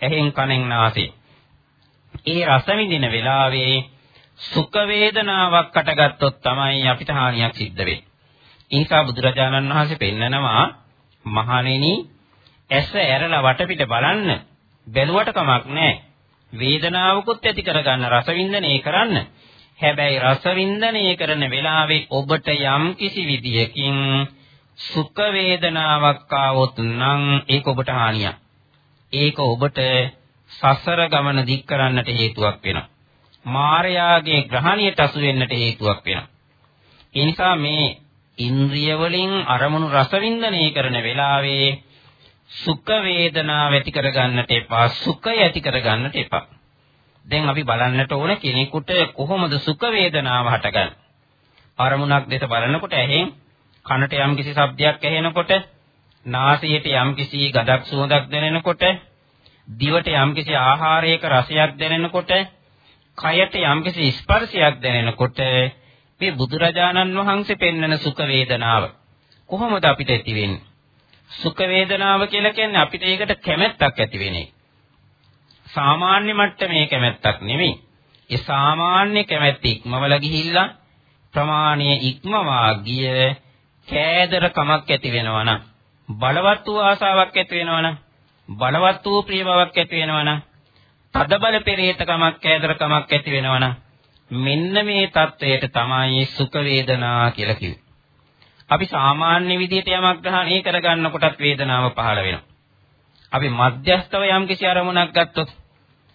ඇහෙන් කනෙන් නාසයෙන්. ඒ රස විඳින වෙලාවේ සුඛ වේදනාවක් අටගත්තොත් තමයි අපිට හානියක් සිද්ධ වෙන්නේ. ඒ නිසා බුදුරජාණන් වහන්සේ පෙන්නනවා මහණෙනි ඇස ඇරලා වටපිට බලන්න බැලුවට කමක් නැහැ. වේදනාවකුත් ඇති කරගන්න රස වින්දනය කරන්න. හැබැයි රස වින්දනය කරන වෙලාවේ ඔබට යම් කිසි විදියකින් සුඛ වේදනාවක් ආවොත් නම් ඒක ඔබට හානියක්. ඒක ඔබට සසර ගමන දික් කරන්නට හේතුවක් වෙනවා. මායාගේ ග්‍රහණයට අසු වෙන්නට හේතුවක් වෙනවා. ඒ නිසා මේ ඉන්ද්‍රිය වලින් අරමුණු රස වින්දනය කරන වෙලාවේ සුඛ වේදනාව ඇති කරගන්නට එපා සුඛය ඇති කරගන්නට එපා. දැන් අපි බලන්නට ඕන කෙනෙකුට කොහොමද සුඛ වේදනාව හටගන්නේ? අරමුණක් දෙස බලනකොට ඇහෙන් කනට යම්කිසි ශබ්දයක් ඇහෙනකොට නාසයට යම්කිසි ගඳක් සුවඳක් දැනෙනකොට දිවට යම්කිසි ආහාරයක රසයක් දැනෙනකොට කයට යම්කිසි ස්පර්ශයක් දැනෙනකොට මේ බුදුරජාණන් වහන්සේ පෙන්වන සුඛ වේදනාව කොහොමද අපිට ඇති වෙන්නේ සුඛ වේදනාව කියලා කියන්නේ අපිට ඒකට කැමැත්තක් ඇති වෙන එක. සාමාන්‍ය මට්ටමේ කැමැත්තක් නෙමෙයි. ඒ සාමාන්‍ය කැමැත්ත ඉක්මවල ගිහිල්ලා ප්‍රමාණීය ඉක්මවා ගිය කෑදර කමක් ඇති වෙනවා නම් බලවත් වූ ආසාවක් ඇති වෙනවා නම් බලවත් වූ ප්‍රියභාවයක් ඇති වෙනවා නම් තදබල පෙරේතකමක් කෑදරකමක් ඇති වෙනවා නම් මෙන්න මේ தത്വයට තමයි සුඛ වේදනා කියලා කිව්වේ. අපි සාමාන්‍ය විදිහට යමක් ග්‍රහණය කරගන්නකොටත් වේදනාව පහළ වෙනවා. අපි මධ්‍යස්තව යම් කිසි අරමුණක් ගත්තොත්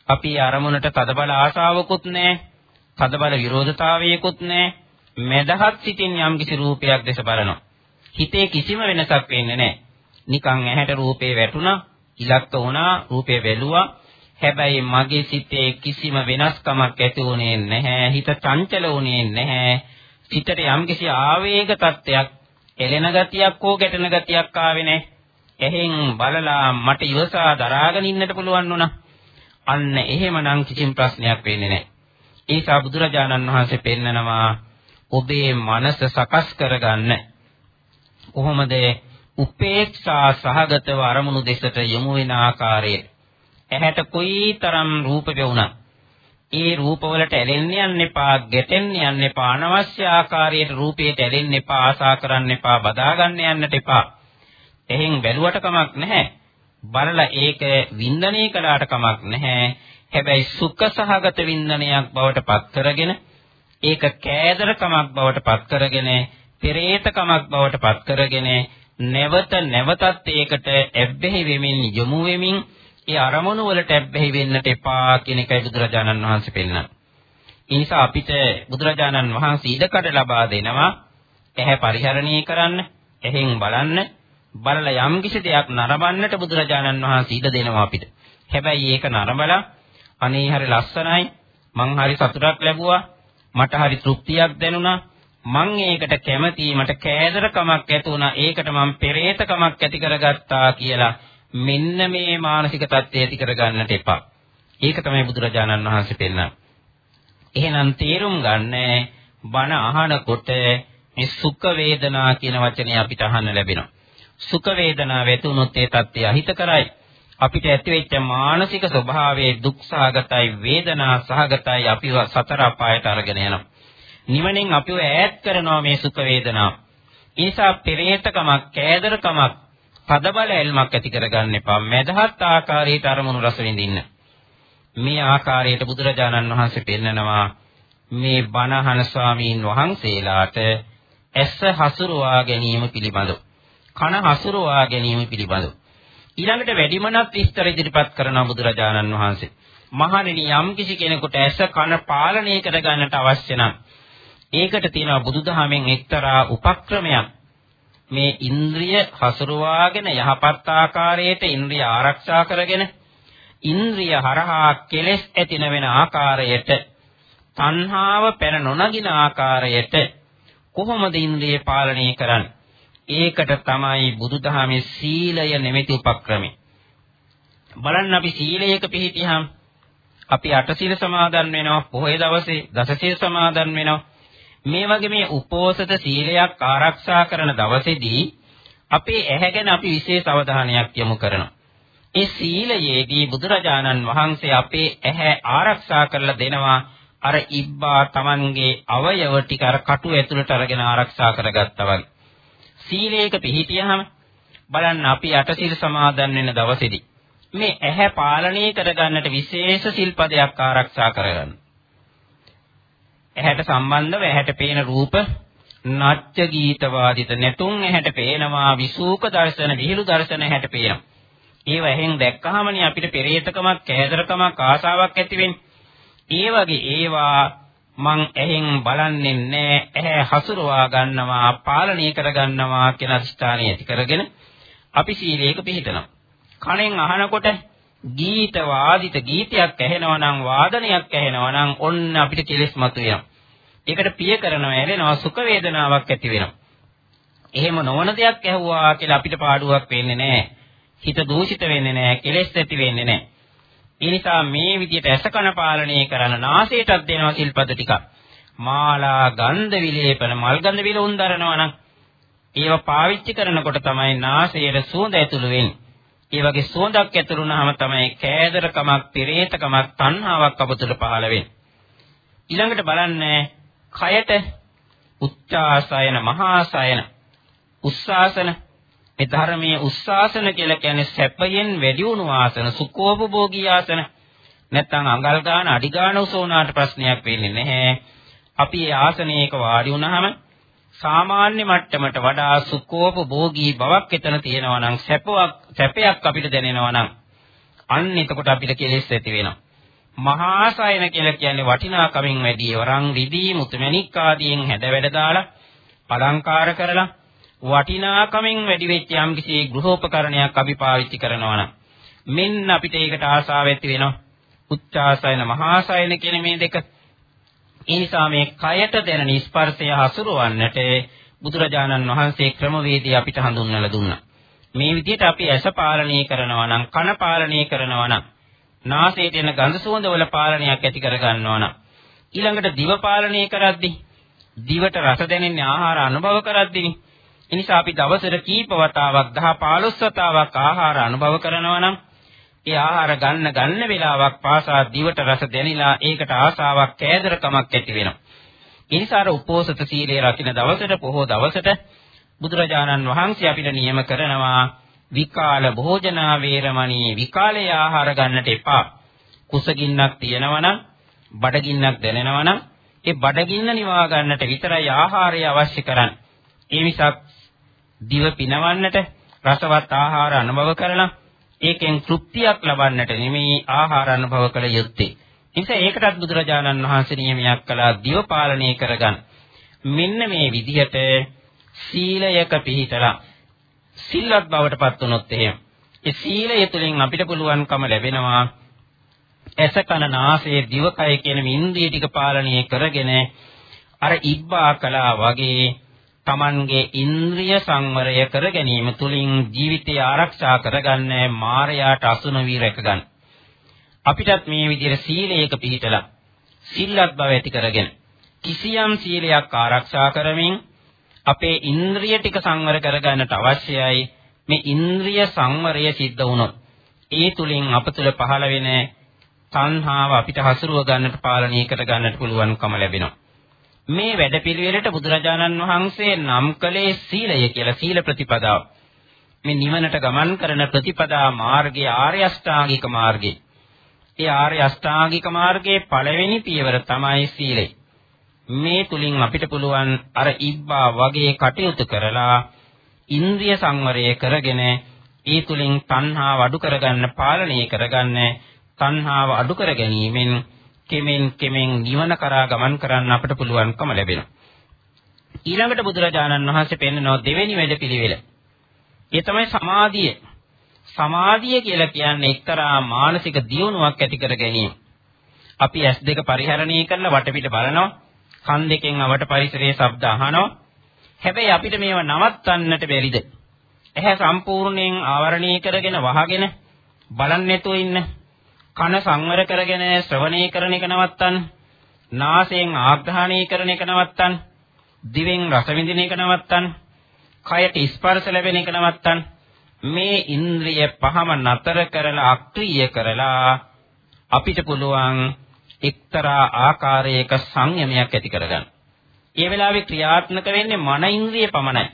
අපි අරමුණට තදබල ආශාවකුත් නැහැ. තදබල විරෝධතාවයකුත් නැහැ. මෙදහත් සිටින් යම් කිසි රූපයක් දැස බලනවා. හිතේ කිසිම වෙනසක් වෙන්නේ නැහැ. නිකන් ඇහැට රූපේ වැටුණා ඉලක්ක වුණා රූපේ වැළුවා හැබැයි මගේ සිතේ කිසිම වෙනස්කමක් ඇති වුණේ නැහැ හිත චංචල වුණේ නැහැ සිතට යම්කිසි ආවේග තත්ත්වයක් එළෙන ගතියක් හෝ ගැටෙන ගතියක් ආවේ නැහැ. එහෙන් බලලා මට ඉවසා දරාගෙන ඉන්නට පුළුවන් වුණා. අන්න එහෙමනම් කිසිම ප්‍රශ්නයක් වෙන්නේ නැහැ. ඒ නිසා බුදුරජාණන් වහන්සේ පෙන්නනවා ඔබේ මනස සකස් කරගන්න. කොහොමද? උපේක්ෂා සහගතව අරමුණු දෙසට යොමු වෙන ආකාරයේ. ඇහැට කොයිතරම් රූප වුණා ඒ රූපවලට ඇලෙන්න යන්න එපා ගැටෙන්න යන්න එපා අනවශ්‍ය ආකාරයට රූපයට ඇලෙන්න එපා ආසා කරන්න එපා බදා ගන්න යන්නට එපා. එහෙන් බැලුවට කමක් නැහැ. බලලා ඒක වින්දනය කළාට කමක් නැහැ. හැබැයි සුඛ සහගත වින්දනයක් බවට පත් කරගෙන ඒක කෑදරකමක් බවට පත් කරගෙන පෙරේතකමක් බවට පත් කරගෙන නැවත නැවතත් ඒකට ඇබ්බැහි වෙමින් යොමු වෙමින් ඒ අරමුණු වලට ඇබ්බැහි වෙන්නට එපා කියන එකයි බුදුරජාණන් වහන්සේ පෙන්නන්නේ. ඒ නිසා අපිට බුදුරජාණන් වහන්සේ ඉඩකඩ ලබා දෙනවා ඇහැ පරිහරණය කරන්න, ඇහෙන් බලන්න, බලලා යම් කිසි දෙයක් නරඹන්නට බුදුරජාණන් වහන්සේ ඉඩ දෙනවා අපිට. හැබැයි ඒක නරඹලා අනේ හරි ලස්සනයි, මං හරි සතුටක් ලැබුවා, මට හරි තෘප්තියක් දැනුණා මං ඒකට කැමති මට කෑදරකමක් ඇති වුණා ඒකට මං පෙරේතකමක් ඇති කරගත්තා කියලා මෙන්න මේ මානසික தත්ත්වය ඇති කරගන්නට එපා. ඒක තමයි බුදුරජාණන් වහන්සේ පෙන්නන්නේ. එහෙනම් තේරුම් ගන්න බණ අහනකොට මේ සුඛ වේදනා කියන වචනේ අපිට අහන්න ලැබෙනවා. සුඛ වේදනාව ඇති වුණොත් ඒ தත්ත්වය අහිත කරයි. අපිට ඇතිවෙච්ච මානසික ස්වභාවයේ දුක් සහගතයි වේදනා සහගතයි අපිව සතර අපායට අරගෙන යනවා. නිවනෙන් අපිව ඈත් කරනවා මේ සුඛ වේදනාව. ඒ නිසා පෙරේතකමක්, කෑදරකමක්, පදබල එල්මක් ඇති කරගන්න එපා. මදහත් ආකාරයට අරමුණු රස විඳින්න. මේ ආකාරයට බුදුරජාණන් වහන්සේ පෙන්නනවා මේ බණහන ස්වාමීන් වහන්සේලාට ඇස හසුරුවා ගැනීම පිළිබඳව. කන හසුරුවා ගැනීම පිළිබඳව. ඊළඟට වැඩිමනක් විස්තර ඉදිරිපත් කරන බුදුරජාණන් වහන්සේ. මහණෙනි යම් කිසි කෙනෙකුට ඇස කන පාලනය කර ගන්නට අවශ්‍ය නම් ඒකට තියෙනවා බුදුදහමෙන් එක්තරා උපක්‍රමයක්. මේ ඉන්ද්‍රිය හසුරුවාගෙන යහපත් ආකාරයට ඉන්ද්‍රිය ආරක්ෂා කරගෙන ඉන්ද්‍රිය හරහා කෙලෙස් ඇති වෙන ආකාරයට තණ්හාව පැන නොනගින ආකාරයට කොහොමද ඉන්ද්‍රිය පාලනය කරන්නේ? ඒකට තමයි බුදුදහමේ සීලය නෙමෙති උපක්‍රමය. බලන්න අපි සීලයක පිළිපිටියහම අපි අටසිල් සමාදන් වෙනවා, පොහොය දවසේ දසසිල් සමාදන් වෙනවා. මේ වගේ මේ උපෝසත සීලයක් ආරක්ෂා කරන දවසේදී අපේ ඇහැ ගැන අපි විශේෂ අවධානයක් යොමු කරනවා. ඒ සීලයේදී බුදුරජාණන් වහන්සේ අපේ ඇහැ ආරක්ෂා කරලා දෙනවා අර ඉබ්බා Tamanගේ අවයව ටික අර කටු ඇතුළට අරගෙන ආරක්ෂා කරගත්තා වගේ. සීලයක පිහිටියහම බලන්න අපි අටසිල් සමාදන් වෙන දවසේදී මේ ඇහැ පාලනය කරගන්නට විශේෂ සිල්පදයක් ආරක්ෂා කරගන්න. ඇහැට සම්බන්ධව ඇහැට පේන රූප නච්ච ගීත වාදිත නැතුන් ඇහැට පේනවා විසූක දර්ශන විහිළු දර්ශන ඇහැට පේනවා. ඒව ඇහෙන් දැක්කහමනේ අපිට පෙරේතකමක් කෑදරකමක් ආසාවක් ඇති වෙන්නේ. ඒ වගේ ඒවා මං ඇහෙන් බලන්නේ නැහැ ඇහැ හසුරවා ගන්නවා පාලනය කර ගන්නවා කියන අදිස්ථානය ඇති කරගෙන අපි සීලයක පිළිපදනවා. කණෙන් අහනකොට ගීත වාදිත ගීතයක් ඇහෙනවා නම් වාදනයක් ඇහෙනවා නම් ඔන්න අපිට කෙලෙස් මතුවෙනවා. ඒකට පිය කරනවා ඇලෙනවා සුඛ වේදනාවක් ඇති වෙනවා. එහෙම නොවන දෙයක් ඇහුවා කියලා අපිට පාඩුවක් වෙන්නේ නැහැ. හිත දූෂිත වෙන්නේ නැහැ, කෙලෙස් ඇති වෙන්නේ නැහැ. ඒ නිසා මේ විදිහට ඇසකන පාලනය කරන නාසයටත් දෙනවා සිල්පද ටිකක්. මාලා ගන්ධ විලේපන මල් ගන්ධ විලවුන් දරනවා නම් ඒව පාවිච්චි කරනකොට තමයි නාසයේ සුවඳ ඇතුළු වෙන්නේ. ඒ වගේ සුවඳක් ඇතුළු වුණාම තමයි කෑදරකමක්, පෙරේතකමක්, තණ්හාවක් අපතුල පහළ වෙන්නේ. ඊළඟට බලන්නේ කයට උච්චාසයන, මහාසයන, උස්සාසන මේ ධර්මයේ උස්සාසන කියලා කියන්නේ සැපයෙන් වැඩි වුණු ආසන, සුඛෝපභෝගී ආසන. නැත්තම් අඟල් ගන්න, අඩි ගන්න උසෝනාට ප්‍රශ්නයක් වෙන්නේ නැහැ. අපි ඒ ආසනයක වාඩි වුණාම සාමාන්‍ය මට්ටමට වඩා සුඛෝපභෝගී බවක් එතන තියෙනවා නම් සැපයක් සැපයක් අපිට දැනෙනවා නම් අන්න එතකොට අපිට කෙලෙස් ඇති වෙනවා. මහා සයන කියලා කියන්නේ වටිනාකමින් වැඩි වරන් රිදී මුතුමැණික් ආදියෙන් හැඩ වැඩ දාලා අලංකාර කරලා වටිනාකමින් වැඩි වෙච්ච යම්කිසි ගෘහෝපකරණයක් අපි පාවිච්චි කරනවා නම් මෙන්න අපිට ඒකට ආසාව ඇති වෙනවා. උච්චාසයන මහාසයන කියන මේ දෙක ඒ නිසා මේ කයට දැනෙන ස්පර්ශය හසුරවන්නට බුදුරජාණන් වහන්සේ ක්‍රමවේදී අපිට හඳුන්වලා දුන්නා. මේ විදිහට අපි ඇස පාලනය කරනවා නම් කන පාලනය කරනවා නම් නාසයට එන ගඳ සුවඳ වල පාලනයක් ඇති කර ගන්නවා නම් ඊළඟට දිව පාලනය කරද්දී දිවට රස දැනෙන ආහාර අනුභව කරද්දී එනිසා අපි දවසට කීප වතාවක් 10 15 වතාවක් ආහාර අනුභව කරනවා නම් ඒ ආහාර ගන්න ගන්න වෙලාවක් පාසා දිවට රස දැනිලා ඒකට ආසාවක් කෑදරකමක් ඇති වෙනවා. ඒ නිසා අර උපෝසත සීලය රකින්න දවසට පොහොව දවසට බුදුරජාණන් වහන්සේ අපිට නියම කරනවා විකාල භෝජනා වේරමණී විකාලේ ආහාර ගන්නට එපා. කුසගින්නක් තියෙනවා නම් බඩගින්නක් දැනෙනවා නම් ඒ බඩගින්න නිවා ගන්නට විතරයි ආහාරය අවශ්‍ය කරන්නේ. ඒ නිසා දිව පිනවන්නට රසවත් ආහාර අනුභව කරලා ඒකෙන් තෘප්තියක් ලබන්නට නෙමෙයි ආහාර අනුභව කළ යුත්තේ. නිසා ඒකටත් බුදුරජාණන් වහන්සේ නියමයක් කළා දිව පාලනය කරගන්න. මෙන්න මේ විදිහට සීලයක පිහිටලා සිල්වත් බවට පත් වුණොත් එහෙම ඒ සීලය තුළින් අපිට පුළුවන්කම ලැබෙනවා ඇස කන නාසය දිවකය කියන මේ ඉන්ද්‍රිය ටික පාලනය කරගෙන අර ඉබ්බා කලා වගේ Tamanගේ ඉන්ද්‍රිය සංවරය කර ගැනීම තුළින් ජීවිතය ආරක්ෂා කරගන්න මායයට අසු නොවි රැකගන්න. අපිටත් මේ විදිහට සීලයක පිළිපදලා සිල්වත් බව ඇති කරගෙන කිසියම් සීලයක් ආරක්ෂා කරමින් අපේ ඉන්ද්‍රිය ටික සංවර කරගන්නට අවශ්‍යයි මේ ඉන්ද්‍රිය සංවරය සිද්ධ වුණොත් ඒ තුලින් අප තුළ පහළ වෙන තණ්හාව අපිට හසුරුව ගන්නට පාලනය කර ගන්නට පුළුවන්කම ලැබෙනවා මේ වැඩපිළිවෙලට බුදුරජාණන් වහන්සේ නම් කළේ සීලය කියලා සීල ප්‍රතිපදාව. මේ නිවනට ගමන් කරන ප්‍රතිපදා මාර්ගයේ ආර්ය අෂ්ටාංගික මාර්ගය. ඒ ආර්ය අෂ්ටාංගික මාර්ගයේ පළවෙනි පියවර තමයි සීලය. මේ තුලින් අපිට පුළුවන් අර ඉබ්බා වගේ කටයුතු කරලා ඉන්ද්‍රිය සංවරය කරගෙන ඒ තුලින් තණ්හාව අඩු කරගන්න පාලනය කරගන්න තණ්හාව අඩු කර ගැනීමෙන් කෙමෙන් කෙමෙන් නිවන කරා ගමන් කරන්න අපට පුළුවන්කම ලැබෙනවා. ඊළඟට බුදුරජාණන් වහන්සේ පෙන්වන දෙවෙනි වැඩපිළිවෙල. ඒ තමයි සමාධිය. සමාධිය කියලා කියන්නේ එක්තරා මානසික දියුණුවක් ඇති කර ගැනීම. අපි S2 පරිහරණය කරලා වටපිට බලනවා. කන් දෙකෙන් අවට පරිසරයේ ශබ්ද අහනවා. හැබැයි අපිට මේව නවත්තන්නට බැරිද? ඇහැ සම්පූර්ණයෙන් ආවරණය කරගෙන වහගෙන බලන්නේ නැතුව ඉන්න. කන සංවර කරගෙන ශ්‍රවණය කරන එක නවත්තන්න. නාසයෙන් ආග්‍රහණය කරන එක නවත්තන්න. දිවෙන් රස විඳින එක නවත්තන්න. කයට ස්පර්ශ ලැබෙන එක නවත්තන්න. මේ ඉන්ද්‍රිය පහම නතර කරලා අක්‍රීය කරලා අපිට පුළුවන් එක්තරා ආකාරයක සංයමයක් ඇති කරගන්න. ඒ වෙලාවේ ක්‍රියාත්මක වෙන්නේ මන ඉන්ද්‍රිය පමණයි.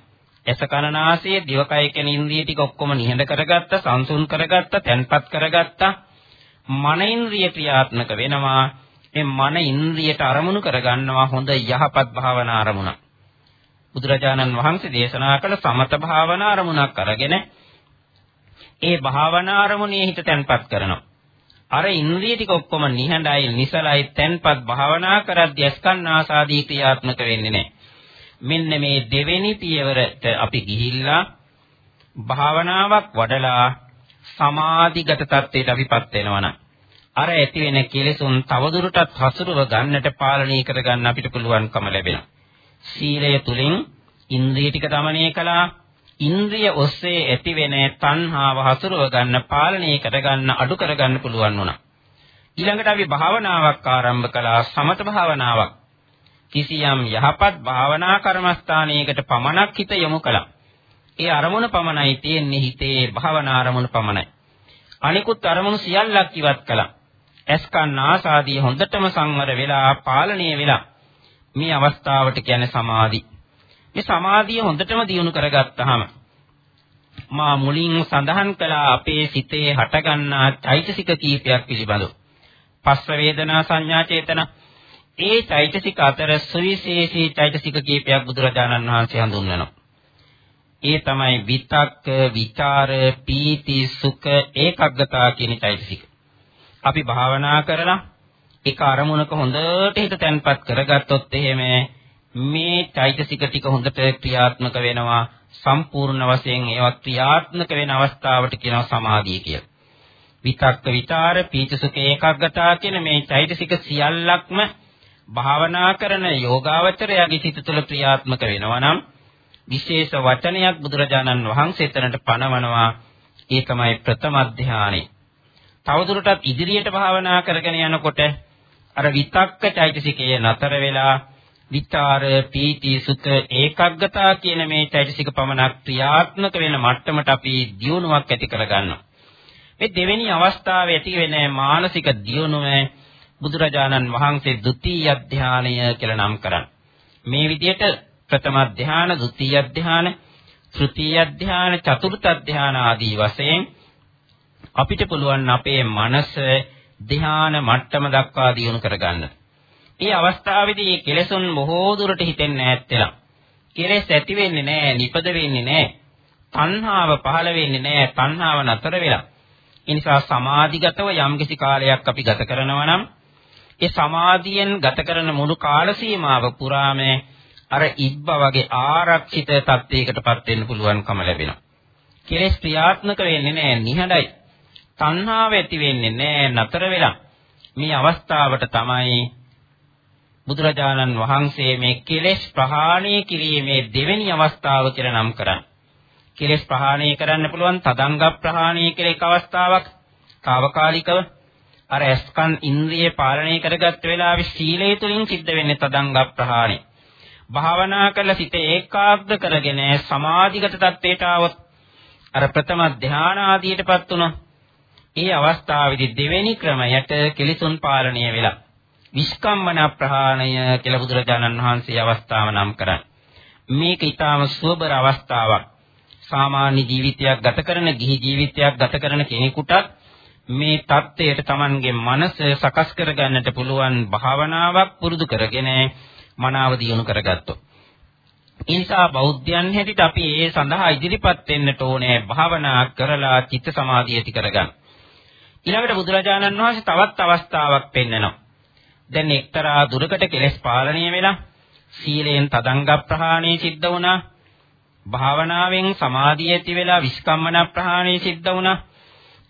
ඇස කන නාසය දිවකය කියන ඉන්ද්‍රිය ටික ඔක්කොම නිහඬ කරගත්ත, සංසුන් කරගත්ත, තැන්පත් කරගත්ත. මන ඉන්ද්‍රිය ක්‍රියාත්මක වෙනවා. මේ මන ඉන්ද්‍රියට අරමුණු කරගන්නවා හොඳ යහපත් භාවනා අරමුණක්. බුදුරජාණන් වහන්සේ දේශනා කළ සමත භාවනා අරමුණක් අරගෙන ඒ භාවනා අරමුණේ හිත තැන්පත් කරනවා. අර ඉන්ද්‍රිය ටික ඔක්කොම නිහඬයි නිසලයි තැන්පත් භාවනා කරද්දී අස්කන්නාසාදී ක්‍රියාත්මක වෙන්නේ නැහැ. මෙන්න මේ දෙවෙනි පියවරට අපි ගිහිල්ලා භාවනාවක් වඩලා සමාධිගත තත්ත්වයට අපිපත් වෙනවා අර ඇති වෙන කෙලෙසුන් තවදුරටත් හසුරුව ගන්නට පාලනය කර ගන්න අපිට පුළුවන්කම ලැබෙනවා. සීලය තුලින් ඉන්ද්‍රිය ටික দমনය කළා. ඉන්ද්‍රිය ඔස්සේ ඇති වෙන තණ්හාව හසුරුව ගන්න පාලනය කර ගන්න අඩු කර ගන්න පුළුවන් වුණා. ඊළඟට අපි භාවනාවක් ආරම්භ කළා සමත භාවනාවක්. කිසියම් යහපත් භාවනා කර්මස්ථානයකට පමණක් හිත යොමු කළා. ඒ අරමුණ පමණයි තියෙන්නේ හිතේ භාවනා අරමුණ පමණයි. අනිකුත් අරමුණු සියල්ලක් ඉවත් කළා. ඇස්කන් ආසාදී හොඳටම සංවර වෙලා පාලනය වෙලා මේ අවස්ථාවට කියන්නේ සමාධි. මේ සමාධිය හොඳටම දියුණු කරගත්තාම මා මුලින් සඳහන් කළ අපේ සිතේ හටගන්නා චෛතසික කීපයක් පිළිබඳව. පස්ස වේදනා සංඥා චේතන ඒ චෛතසික අතර සුවිශේෂී චෛතසික කීපයක් බුදුරජාණන් වහන්සේ හඳුන්වනවා. ඒ තමයි විතක්ක, විචාර, පීති, සුඛ, ඒකග්ගතා කියන චෛතසික. අපි භාවනා කරලා එක අරමුණක හොඳට හිත තැන්පත් කරගත්තොත් එහෙම මේ චෛතසික ටික හොඳට ක්‍රියාත්මක වෙනවා සම්පූර්ණ වශයෙන් ඒවා ක්‍රියාත්මක වෙන අවස්ථාවට කියනවා සමාධිය කියලා. විතක්ක විචාර පීචසුඛ ඒකාග්‍රතාව කියන මේ චෛතසික සියල්ලක්ම භාවනා කරන යෝගාවචරයාගේ සිත තුළ ක්‍රියාත්මක වෙනවා නම් විශේෂ වචනයක් බුදුරජාණන් වහන්සේ එතනට පනවනවා ඒ තමයි ප්‍රථම ධානය. තවදුරටත් ඉදිරියට භාවනා කරගෙන යනකොට අර විතක්ක චෛතසිකයේ නතර වෙලා විචාර පීති සුඛ ඒකග්ගතා කියන මේ චෛතසික පමණක් ක්‍රියාත්මක වෙන මට්ටමට අපි දියුණුවක් ඇති කරගන්නවා. මේ දෙවෙනි අවස්ථාවේ ඇති වෙන මානසික දියුණුව බුදුරජාණන් වහන්සේ ဒ ුතිය ධානය කියලා නම් කරන්නේ. මේ විදිහට ප්‍රථම ධාන, ဒ ුතිය ධාන, තෘතීය ධාන, චතුර්ථ ධාන ආදී වශයෙන් අපිට පුළුවන් අපේ මනස ධාන මට්ටම දක්වා දියුණු කරගන්න. මේ අවස්ථාවේදී මේ කෙලෙසුන් බොහෝ දුරට හිතෙන්නේ නැත්තේලා. කෙලෙස් ඇති වෙන්නේ නැහැ, නිපද වෙන්නේ නැහැ. තණ්හාව පහළ වෙන්නේ නැහැ, තණ්හාව නතර වෙලා. ඒ නිසා සමාධිගතව යම්කිසි කාලයක් අපි ගත කරනවා නම් ඒ සමාධියෙන් ගත කරන මුළු කාල සීමාව පුරාම අර ඉබ්බ වගේ ආරක්ෂිත තත්වයකටපත් වෙන්න පුළුවන්කම ලැබෙනවා. කෙලෙස් ක්‍රියාත්මක වෙන්නේ නැහැ, නිහඬයි. තණ්හාව ඇති වෙන්නේ නැහැ, නතර වෙලා. මේ අවස්ථාවට තමයි බුදුරජාණන් වහන්සේ මේ කෙලෙස් ප්‍රහාණය කිරීමේ දෙවෙනි අවස්ථාව කියලා නම් කරන්නේ. කෙලෙස් ප්‍රහාණය කරන්න පුළුවන් තදංග ප්‍රහාණය කියලා එක අවස්ථාවක්. తాවකාලිකව අර ඇස්කන් ඉන්ද්‍රිය පාලනය කරගත්ත වෙලාවේ සීලය තුලින් සිද්ධ වෙන්නේ තදංග ප්‍රහාණය. භාවනා කරලා සිත ඒකාග්‍ර කරගෙන සමාධිගත තත්ත්වයට આવොත් අර ප්‍රථම ධාන ආදීටපත් උනා. ඒ අවස්ථාවේදී දෙවෙනි ක්‍රමයට කෙලිසුන් පාලනය වෙලා විස්කම්මන ප්‍රහාණය කියලා බුදුරජාණන් වහන්සේ අවස්ථාව නම් කරන්නේ. මේක ඊටාම සුවබර අවස්ථාවක්. සාමාන්‍ය ජීවිතයක් ගත කරන ගිහි ජීවිතයක් ගත කරන කෙනෙකුටත් මේ தත්ත්වයට Tamanගේ මනස සකස් කරගන්නට පුළුවන් භාවනාවක් පුරුදු කරගෙන මනාව දියුණු කරගත්තොත්. ඒ නිසා බෞද්ධයන් හැටියට අපි ඒ සඳහා ඉදිරිපත් වෙන්නට ඕනේ භාවනා කරලා චිත්ත සමාධිය ඇති කරගන්න. ඊළඟට බුදුරජාණන් වහන්සේ තවත් අවස්ථාවක් පෙන්වනවා. දැන් එක්තරා දුරකට කෙලස් පාලනය වෙලා සීලයෙන් තදංග ප්‍රහාණය සිද්ධ වුණා. භාවනාවෙන් සමාධිය ඇති වෙලා විස්කම්මන ප්‍රහාණය සිද්ධ වුණා.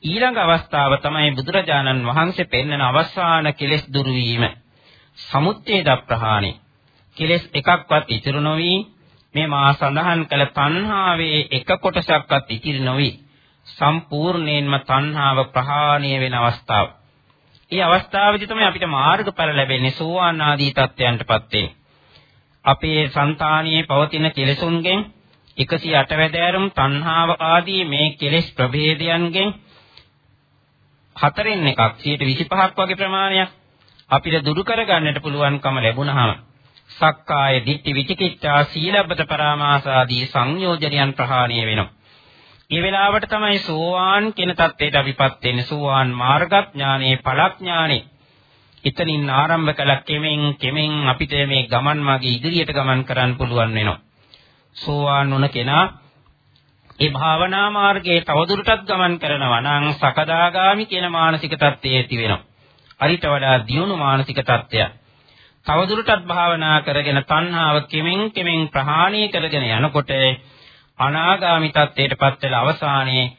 ඊළඟ අවස්ථාව තමයි බුදුරජාණන් වහන්සේ පෙන්වන අවසාන කෙලෙස් දුරු වීම. සමුත්තේද ප්‍රහාණය. කෙලෙස් එකක්වත් ඉතුරු නොවි මේ මා සඳහන් කළ තණ්හාවේ එක කොටසක්වත් ඉතිරි නොවි සම්පූර්ණයෙන්ම තණ්හාව ප්‍රහාණය වෙන අවස්ථාව. මේ අවස්ථාවේදී තමයි අපිට මාර්ගඵල ලැබෙන්නේ සෝවාන් ආදී තත්ත්වයන්ටපත් වෙන්නේ. අපේ సంతානියේ පවතින කෙලෙසුන්ගෙන් 108 වැදෑරුම් තණ්හාව ආදී මේ කෙලෙස් ප්‍රභේදයන්ගෙන් හතරෙන් එකක් 125ක් වගේ ප්‍රමාණයක් අපිට දුරු කරගන්නට පුළුවන්කම ලැබුණාම සක්කාය දිට්ඨි විචිකිච්ඡා සීලබ්බත පරාමාස ආදී සංයෝජනයන් ප්‍රහාණය වෙනවා. මේ වෙලාවට තමයි සෝවාන් කියන தත්ත්වයට අපිපත් වෙන්නේ. සෝවාන් මාර්ගඥානේ පලඥානේ. එතනින් ආරම්භ කළ කෙමෙන් කෙමෙන් අපිට මේ ගමන් මාගේ ඉදිරියට ගමන් කරන්න පුළුවන් වෙනවා. සෝවාන් වුණ කෙනා ඒ භාවනා මාර්ගයේ තවදුරටත් ගමන් කරනවා නම් සකදාගාමි කියන මානසික தත්ත්වයේ ඇති වෙනවා. අරිට වඩා දියුණු මානසික தත්ත්වයක්. තවදුරටත් භාවනා කරගෙන තණ්හාව කෙමෙන් කෙමෙන් ප්‍රහාණය කරගෙන යනකොට අනාගාමි තත්ත්වයටපත් වෙලා අවසානයේ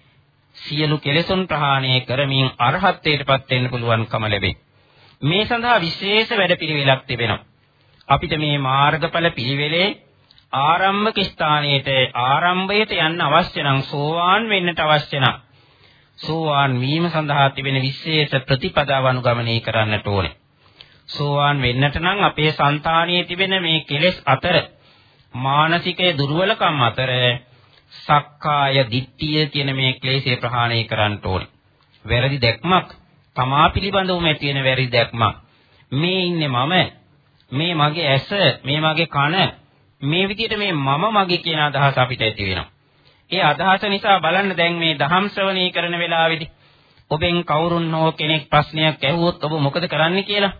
සියලු කෙලෙසුන් ප්‍රහාණය කරමින් අරහත්ත්වයටපත් වෙන්න පුළුවන්කම ලැබේ. මේ සඳහා විශේෂ වැඩපිළිවෙලක් තිබෙනවා. අපිට මේ මාර්ගඵල පිළිවෙලේ ආරම්භක ස්ථානයේට ආරම්භයට යන්න අවශ්‍ය නම් සෝවාන් වෙන්නට අවශ්‍ය නම් සෝවාන් වීම සඳහා තිබෙන විශේෂ ප්‍රතිපදාව අනුගමනය කරන්නට ඕනේ. සෝවාන් වෙන්නට නම් අපේ సంతානියේ තිබෙන මේ කෙලෙස් අතර මානසිකයේ දුර්වලකම් අතර සක්කාය දිට්ඨිය කියන මේ ක්ලේශය ප්‍රහාණය කරන්න ඕනේ. වැරදි දැක්මක් තමා පිළිබඳවම ඇති වෙන වැරදි දැක්මක්. මේ ඉන්නේ මම මේ මගේ ඇස මේ මගේ කන මේ විදිහට මේ මම මගේ කියන අදහස අපිට ඇති වෙනවා. ඒ අදහස නිසා බලන්න දැන් මේ දහම් ශ්‍රවණී කරන වෙලාවේදී ඔබෙන් කවුරුන් හෝ කෙනෙක් ප්‍රශ්නයක් ඇහුවොත් ඔබ මොකද කරන්නේ කියලා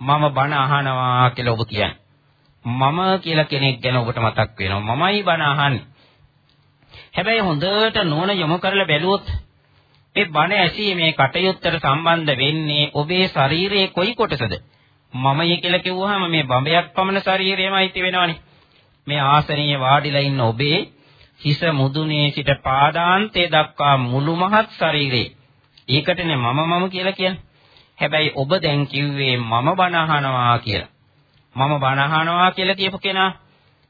මම බණ අහනවා කියලා ඔබ කියන්නේ. මම කියලා කෙනෙක් ගැන ඔබට මතක් වෙනවා. මමයි බණ අහන්නේ. හැබැයි හොඳට නෝන යොමු කරලා බැලුවොත් ඒ බණ ඇසීමේ කටයුත්තට සම්බන්ධ වෙන්නේ ඔබේ ශරීරයේ කොයි කොටසද? මමයි කියලා කිව්වහම මේ බඹයක් පමණ ශරීරයමයි තිබෙනවනේ. මේ ආසනීය වාඩිලා ඉන්න ඔබේ හිස මුදුනේ සිට පාදාන්තය දක්වා මුළු මහත් ශරීරේ. ඒකටනේ මම මම කියලා කියන්නේ. හැබැයි ඔබ දැන් කිව්වේ මම බණ අහනවා කියලා. මම බණ අහනවා කියලා කියපු කෙනා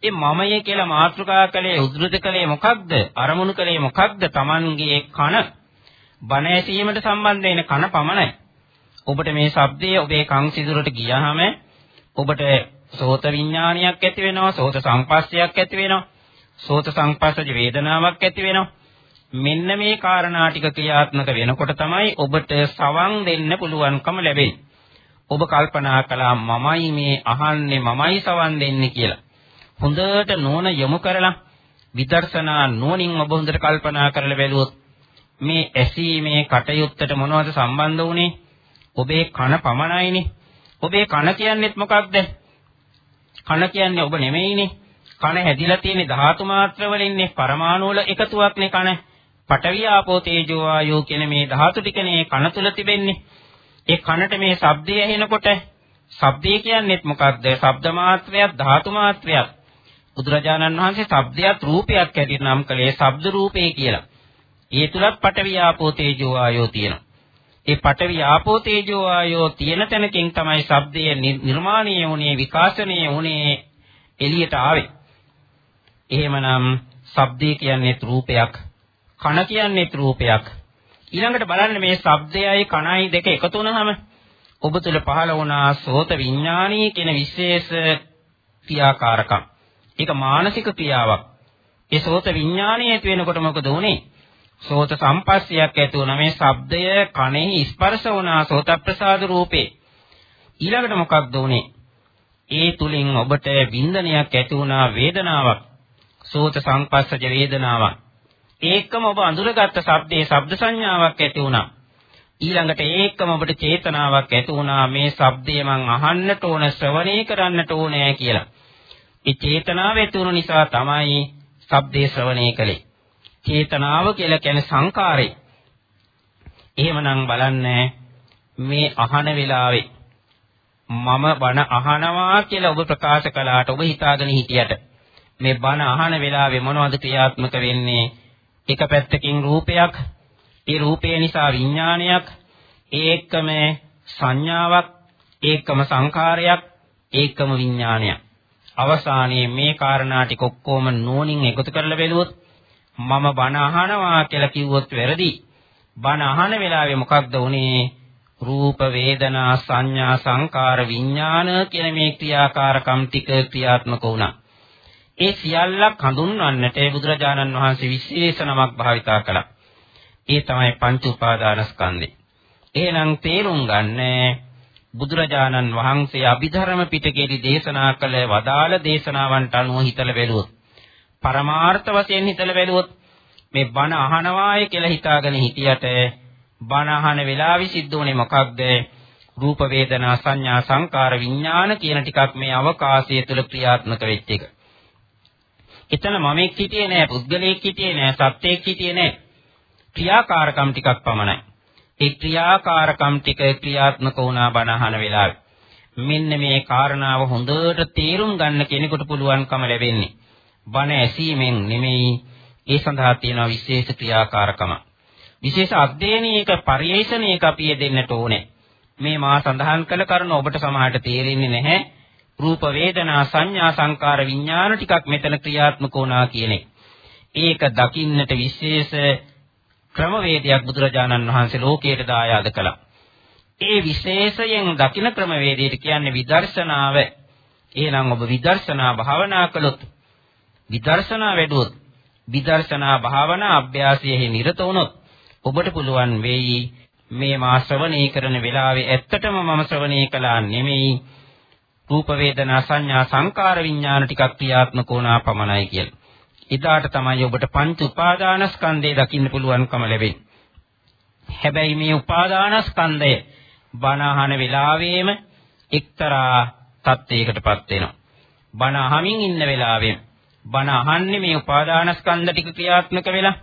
ඒ මමයේ කියලා මාතෘකා කළේ උද්දෘත කළේ මොකක්ද? අරමුණු කළේ මොකක්ද? Tamanගේ කන බණ ඇසීමට සම්බන්ධ වෙන කන පමණයි. ඔබට මේ ශබ්දය ඔබේ කන් සිදුරට ගියාම ඔබට සෝත විඥානයක් ඇති වෙනවා, සෝත සංපස්සයක් ඇති වෙනවා, සෝත සංපස්සජ වේදනාවක් ඇති වෙනවා. මෙන්න මේ කාරණා ටික ක්‍රියාත්මක වෙනකොට තමයි ඔබට සවන් දෙන්න පුළුවන්කම ලැබෙන්නේ. ඔබ කල්පනා කළා මමයි මේ අහන්නේ මමයි සවන් දෙන්නේ කියලා. හොඳට නෝන යොමු කරලා විදර්ශනා නුවණින් ඔබ හොඳට කල්පනා කරලා බැලුවොත් මේ ඇසීමේ කටයුත්තට මොනවද සම්බන්ධ වුනේ? ඔබේ කන පමණයිනේ. ඔබේ කන කියන්නේත් මොකක්ද? කන කියන්නේ ඔබ නෙමෙයිනේ. කන හැදිලා තියෙන්නේ ධාතු මාත්‍ර වලින්නේ පරමාණු වල එකතුවක්නේ කන. පඨවි ආපෝ තේජෝ වායෝ කියන මේ ධාතු ටිකනේ කන තුල තිබෙන්නේ. ඒ කනට මේ ශබ්දය ඇහෙනකොට ශබ්දය කියන්නේත් මොකක්ද? ශබ්ද මාත්‍රයක් ධාතු මාත්‍රයක්. බුදුරජාණන් වහන්සේ ශබ්දයක් රූපයක් හැටියට නම් කළේ ශබ්ද රූපේ කියලා. ඒ තුලත් පඨවි ආපෝ තේජෝ වායෝ තියෙනවා. ඒ පඨවි ආපෝ තේජෝ වායෝ තියෙන තැනකින් තමයි ශබ්දය නිර්මාණය වුණේ විකාශනය වුණේ එළියට ආවේ. එහෙමනම් ශබ්දය කියන්නේ රූපයක් කන කියන්නේත් රූපයක්. ඊළඟට බලන්න මේ ශබ්දයයි කනයි දෙක එකතු වුනහම ඔබ තුළ පහළ වුණා සෝත විඥානීය කියන විශේෂ ක්‍රියාකාරකම්. ඒක මානසික ක්‍රියාවක්. ඒ සෝත විඥානීය ඇති වෙනකොට මොකද වුනේ? සෝත සම්පස්සයක් ඇති වුණා මේ ශබ්දය කනෙහි ස්පර්ශ වුණා සෝත ප්‍රසාද රූපේ. ඊළඟට මොකක්ද වුනේ? ඒ තුලින් ඔබට වින්දනයක් ඇති වුණා වේදනාවක්. සෝත සංපස්සජ වේදනාවක්. ඒකම ඔබ අඳුරගත්ත ශබ්දයේ ශබ්ද සංඥාවක් ඇති වුණා. ඊළඟට ඒකම ඔබට චේතනාවක් ඇති වුණා මේ ශබ්දය මං අහන්නට ඕන ශ්‍රවණය කරන්නට ඕනේ කියලා. ඒ චේතනාව ඇති වුණු නිසා තමයි ශබ්දේ ශ්‍රවණය කළේ. චේතනාව කියලා කියන්නේ සංකාරේ. එහෙමනම් බලන්න මේ අහන වෙලාවේ මම බණ අහනවා කියලා ඔබ ප්‍රකාශ කළාට ඔබ හිතාගෙන හිටියට මේ බණ අහන වෙලාවේ මොනවද ක්‍රියාත්මක වෙන්නේ? එක පැත්තකින් රූපයක්, ඒ රූපය නිසා විඥානයක්, ඒකම සංඥාවක්, ඒකම සංකාරයක්, ඒකම විඥානයක්. අවසානයේ මේ කාරණා ටික ඔක්කොම නෝනින් එකතු කරලා බැලුවොත් මම බණ අහනවා කියලා කිව්වොත් වැරදි. බණ අහන වෙලාවේ මොකක්ද උනේ? රූප වේදනා සංඥා සංකාර විඥාන කියන මේ ක්‍රියාකාරකම් ටික ක්‍රියාත්මක වුණා. ඒ සියල්ලක් හඳුන්වන්නට බුදුරජාණන් වහන්සේ විශේෂ නමක් භාවිතා කළා. ඒ තමයි පංච උපාදානස්කන්ධය. එහෙනම් තේරුම් ගන්න බුදුරජාණන් වහන්සේ අභිධර්ම පිටකයේදී දේශනා කළ වදාළ දේශනාවන්ට අනුව හිතලා බැලුවොත් පරමාර්ථ වශයෙන් හිතලා බැලුවොත් මේ බණ අහනවාය කියලා හිතාගෙන හිටියට බණ අහන වෙලාවෙ සිද්ධ වුණේ මොකක්ද? රූප වේදනා සංඥා සංකාර විඥාන කියන ටිකක් මේ අවකාශය තුළ ක්‍රියාත්මක වෙච්ච එක. එතන මමෙක් හිටියේ නෑ, පුද්ගලයෙක් හිටියේ නෑ, සත්‍යයක් හිටියේ නෑ. ක්‍රියාකාරකම් ටිකක් පමණයි. ඒ ක්‍රියාකාරකම් ටික ක්‍රියාත්මක වුණා බණ අහන වෙලාවේ. මෙන්න මේ කාරණාව හොඳට තේරුම් ගන්න කෙනෙකුට පුළුවන්කම ලැබෙන්නේ. බණ ඇසීමෙන් නෙමෙයි ඒ සඳහා තියෙන විශේෂ ක්‍රියාකාරකම. විශේෂ අධ්‍යයනයක පරිේශණයක අපි යෙදෙන්නට ඕනේ. මේ මා සඳහන් කළ කරුණ ඔබට සමහරට තේරෙන්නේ නැහැ. රූප වේදනා සංඥා සංකාර විඥාන ටිකක් මෙතන ක්‍රියාත්මක වුණා කියන්නේ. ඒක දකින්නට විශේෂ ක්‍රමවේදයක් බුදුරජාණන් වහන්සේ ලෝකයට දායාද කළා. ඒ විශේෂයෙන් දකින ක්‍රමවේදයට කියන්නේ විදර්ශනාව. එහෙනම් ඔබ විදර්ශනා භාවනා කළොත් විදර්ශනා වැඩුවොත් විදර්ශනා භාවනා අභ්‍යාසයේ නිරත වුණොත් ඔබට පුළුවන් වෙයි මේ මා ශ්‍රවණී කරන වෙලාවේ ඇත්තටම මම ශ්‍රවණී කළා නෙමෙයි රූප වේදනා සංඥා සංකාර විඥාන ටිකක් ක්‍රියාත්මක වුණා පමණයි කියලා. එදාට තමයි ඔබට පංච උපාදානස්කන්ධය දකින්න පුළුවන්කම ලැබෙන්නේ. හැබැයි මේ උපාදානස්කන්ධය බණ වෙලාවෙම එක්තරා තත්යකටපත් වෙනවා. බණ අහමින් ඉන්න වෙලාවෙම බණ අහන්නේ මේ උපාදානස්කන්ධ ටික ක්‍රියාත්මක වෙලා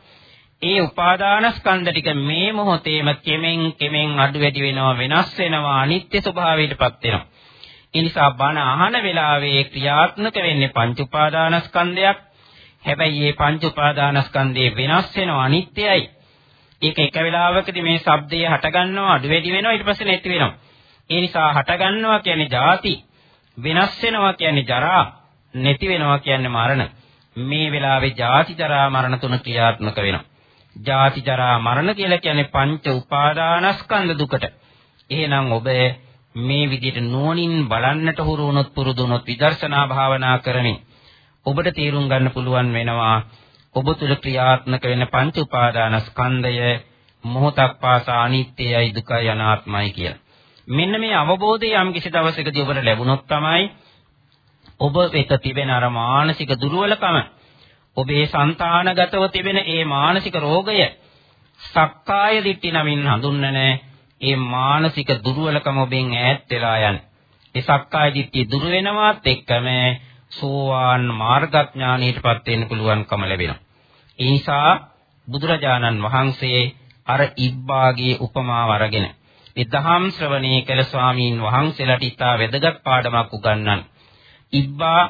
ඒ උපාදානස්කන්ධ ටික මේ මොහොතේම කෙමෙන් කෙමෙන් අඩු වැඩි වෙනවා වෙනස් වෙනවා අනිත්‍ය ස්වභාවයටපත් වෙනවා. ඒ නිසා බණ අහන වෙලාවේ ක්‍රියාත්මක වෙන්නේ පංච උපාදානස්කන්ධයක්. හැබැයි මේ පංච උපාදානස්කන්ධේ වෙනස් වෙනවා අනිත්‍යයි. ඒක එක වෙලාවකදී මේ ශබ්දය හට ගන්නවා අඩු වැඩි වෙනවා ඊට පස්සේ නැති වෙනවා. ඒ නිසා හට ගන්නවා කියන්නේ ජාති වෙනස් වෙනවා කියන්නේ ජරා නැති වෙනවා කියන්නේ මරණ. මේ වෙලාවේ ජාති ජරා මරණ තුන ක්‍රියාත්මක වෙනවා. ජාති ජරා මරණ කියලා කියන්නේ පංච උපාදානස්කන්ධ දුකට. එහෙනම් ඔබ මේ විදිහට නුවණින් බලන්නට හුරු වුණොත් පුරුදු වුණොත් විදර්ශනා භාවනා කරමින් ඔබට තේරුම් ගන්න පුළුවන් වෙනවා ඔබ තුල ක්‍රියාත්මක වෙන පංච උපාදානස්කන්ධය මොහොතක් පාසා අනිත්‍යයි දුකයි අනාත්මයි කියලා. මෙන්න මේ අවබෝධය යම් කිසි දවසකදී ඔබට ලැබුණොත් තමයි ඔබ වෙත තිබෙන අර මානසික දුර්වලකම ඔබේ సంతానගතව තිබෙන ඒ මානසික රෝගය සක්කාය දිට්ඨි නමින් හඳුන්වන්නේ ඒ මානසික දුර්වලකම ඔබෙන් ඈත් වෙලා යන. ඒ සක්කාය දිට්ඨිය දුර වෙනවත් එක්කම සෝවාන් මාර්ගඥානීටපත් වෙන්න පුළුවන්කම ලැබෙනවා. ඒ නිසා බුදුරජාණන් වහන්සේ අර ඉබ්බාගේ උපමාව අරගෙන ඒ දහම් ශ්‍රවණී කළ ස්වාමීන් වහන්සේලාට ඉතා වැදගත් පාඩමක් උගන්වන්න. ඉබ්බා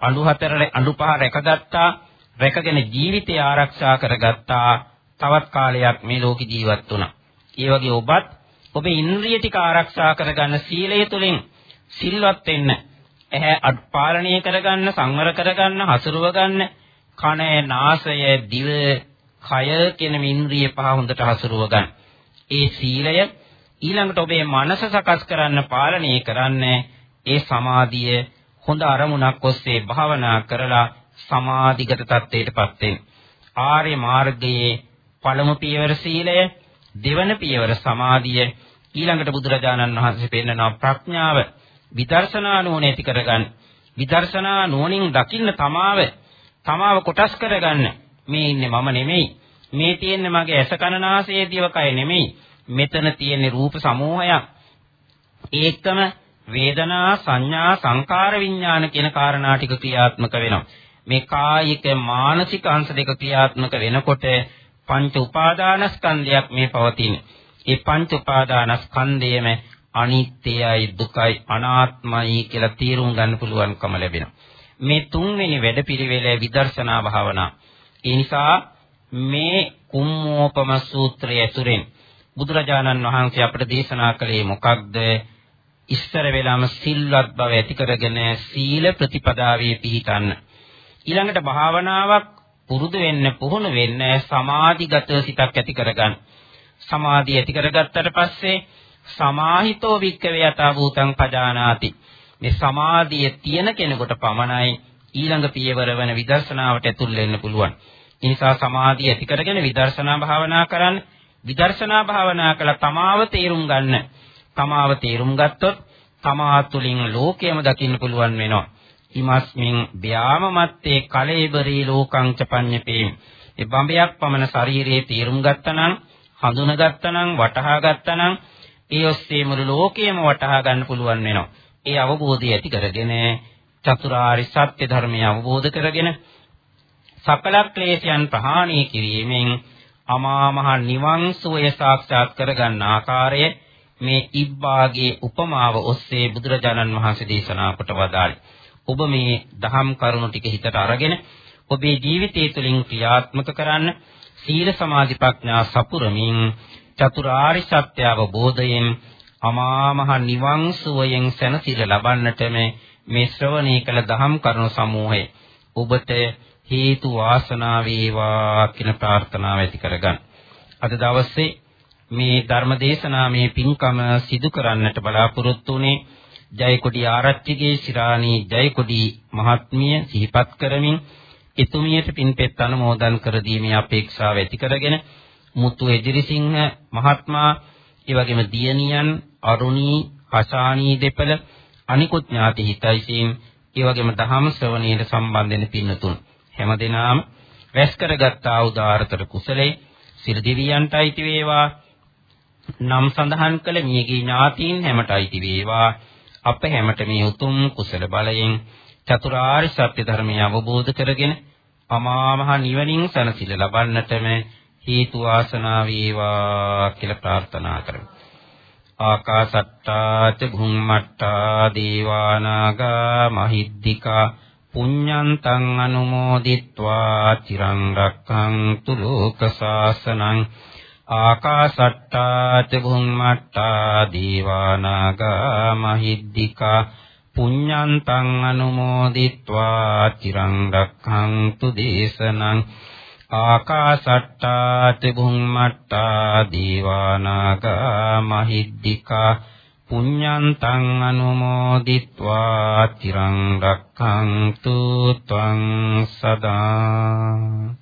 අඬු හතර අඬු පහ රැකගත්තා රැකගෙන ජීවිතය ආරක්ෂා කරගත්තා තවත් කාලයක් මේ ලෝකේ ජීවත් වුණා. ඒ වගේ ඔබත් ඔබේ ඉන්ද්‍රිය ටික ආරක්ෂා කරගන්න සීලය තුළින් සිල්වත් වෙන්න ඇහැ පාලනය කරගන්න සංවර කරගන්න හසුරුව ගන්න කන නාසය දිව කය කියන මේ ඉන්ද්‍රිය පහ හොඳට හසුරුව ගන්න. ඒ සීලය ඊළඟට ඔබේ මනස සකස් කරන්න පාලනය කරන්න ඒ සමාධිය හොඳ අරමුණක් ඔස්සේ භාවනා කරලා සමාධිගත තත්ත්වයටපත් වෙන. ආර්ය මාර්ගයේ පළමු පියවර සීලය, දෙවන පියවර සමාධිය, ඊළඟට බුදුරජාණන් වහන්සේ පෙන්නනවා ප්‍රඥාව, විදර්ශනා නුවණ ඇති කරගන්න. විදර්ශනා නුවණින් දකින්න තමාව, තමාව කොටස් කරගන්න. මේ ඉන්නේ මම නෙමෙයි. මේ තියෙන්නේ මගේ ඇස කන නාසය දිවකය නෙමෙයි. මෙතන තියෙන්නේ රූප සමූහයක්. ඒකම වේදනා සංඥා සංකාර විඥාන කියන කාරණා ටික ක්‍රියාත්මක වෙනවා. මේ කායික මානසික අංශ දෙක ක්‍රියාත්මක වෙනකොට පංච උපාදානස්කන්ධයක් මේ පවතින. ඒ පංච උපාදානස්කන්ධයම අනිත්‍යයි දුකයි අනාත්මයි කියලා තීරුම් ගන්න පුළුවන්කම ලැබෙනවා. මේ තුන්වෙනි වැඩපිළිවෙල විදර්ශනා භාවනා. ඒ නිසා මේ කුම්මෝපම සූත්‍රය ඇතුළෙන් බුදුරජාණන් වහන්සේ අපට දේශනා කළේ මොකක්ද? ඉස්සර වෙලාම සිල්වත් බව ඇති කරගෙන සීල ප්‍රතිපදාවේ පිහිටන්න. ඊළඟට භාවනාවක් පුරුදු වෙන්න පුහුණු වෙන්න සමාධිගත සිතක් ඇති කරගන්න. සමාධිය ඇති කරගත්තට පස්සේ සමාහිතෝ වික්කවේ යතා භූතං පජානාති. මේ සමාධිය තියෙන කෙනෙකුට පමණයි ඊළඟ පියවර වෙන විදර්ශනාවට ඇතුල් වෙන්න පුළුවන්. ඒ නිසා සමාධිය ඇති කරගෙන විදර්ශනා භාවනා කරන්න. විදර්ශනා භාවනා කළ තමාව තේරුම් ගන්න. තමාව තේරුම් ගත්තොත් තමා තුළින් ලෝකයම දකින්න පුළුවන් වෙනවා. ඉමස්මින් ව්‍යාම මත්තේ කලේබරී ලෝකං චපඤ්ඤපේ. ඒ බඹයක් පමණ ශරීරයේ තේරුම් ගත්තනම් හඳුනගත්තනම් වටහා ගත්තනම් ඒ ඔස්සේ මුළු ලෝකයම වටහා ගන්න පුළුවන් වෙනවා. ඒ අවබෝධය ඇති කරගෙන චතුරාරි සත්‍ය ධර්මය අවබෝධ කරගෙන සකල ක්ලේශයන් ප්‍රහාණය කිරීමෙන් අමා මහ නිවන් සුවය සාක්ෂාත් කරගන්න ආකාරය මේ ඉබ්බාගේ උපමාව ඔස්සේ බුදුරජාණන් වහන්සේ දේශනා කොට වදාළේ. ඔබ මේ දහම් කරුණු ටික හිතට අරගෙන ඔබේ ජීවිතය තුළින් ක්‍රියාත්මක කරන්න සීල සමාධි ප්‍රඥා සපුරමින් චතුරාර්ය සත්‍ය අවබෝධයෙන් අමා මහ නිවන් සුවයෙන් සැනසීම ලබන්නටම මේ ශ්‍රවණය කළ දහම් කරුණු සමූහය ඔබට හේතු වාසනා වේවා කියන ප්‍රාර්ථනාව ඇති කරගන්න. අද දවසේ මේ ධර්ම දේශනාමේ පින්කම සිදු කරන්නට බලාපොරොත්තු වුණේ ජයකොඩි ආරච්චිගේ ශිරාණී ජයකොඩි මහත්මිය සිහිපත් කරමින් එතුමියට පින්පෙත් අනුමෝදන් කර දීමේ අපේක්ෂාව ඇති කරගෙන මුතු එදිරිසිංහ මහත්මයා ඒ වගේම දියණියන් අරුණී අශානී දෙපළ අනිකුත් ඥාති හිතයිසීන් ඒ වගේම දහම් ශ්‍රවණයට සම්බන්ධ වෙන පින්නතුන් හැමදෙනාම වැස් කරගත් ආ උදාාරතර කුසලේ සිර දෙවියන්ට අයිති වේවා. නම් සඳහන් කළ මියගී ඥාතීන් හැමට අයිති වේවා. අප හැමට මේ උතුම් කුසල බලයෙන් චතුරාර්ය සත්‍ය ධර්මය අවබෝධ කරගෙන අමා මහ නිවනින් සැනසෙල ලබන්නටම හේතු වාසනා වේවා කියලා ප්‍රාර්ථනා කරමු. ආකාසට්ටා ච භුම්මට්ටා දේවානාගා මහිද්దికා පුඤ්ඤන්තං අනුමෝදිත්වා චිරං රක්ඛන්තු ලෝක සාසනං ආකාසට්ටා චුම්මට්ටා දීවානාගා මහිද්దికා පුඤ්ඤන්තං අනුමෝදිත්වා චිරං රක්ඛන්තු දේශනං ආකාසට්ටා චුම්මට්ටා දීවානාගා මහිද්దికා පුඤ්ඤන්තං අනුමෝදිත්වා චිරං රක්ඛන්තු ත්වං සදා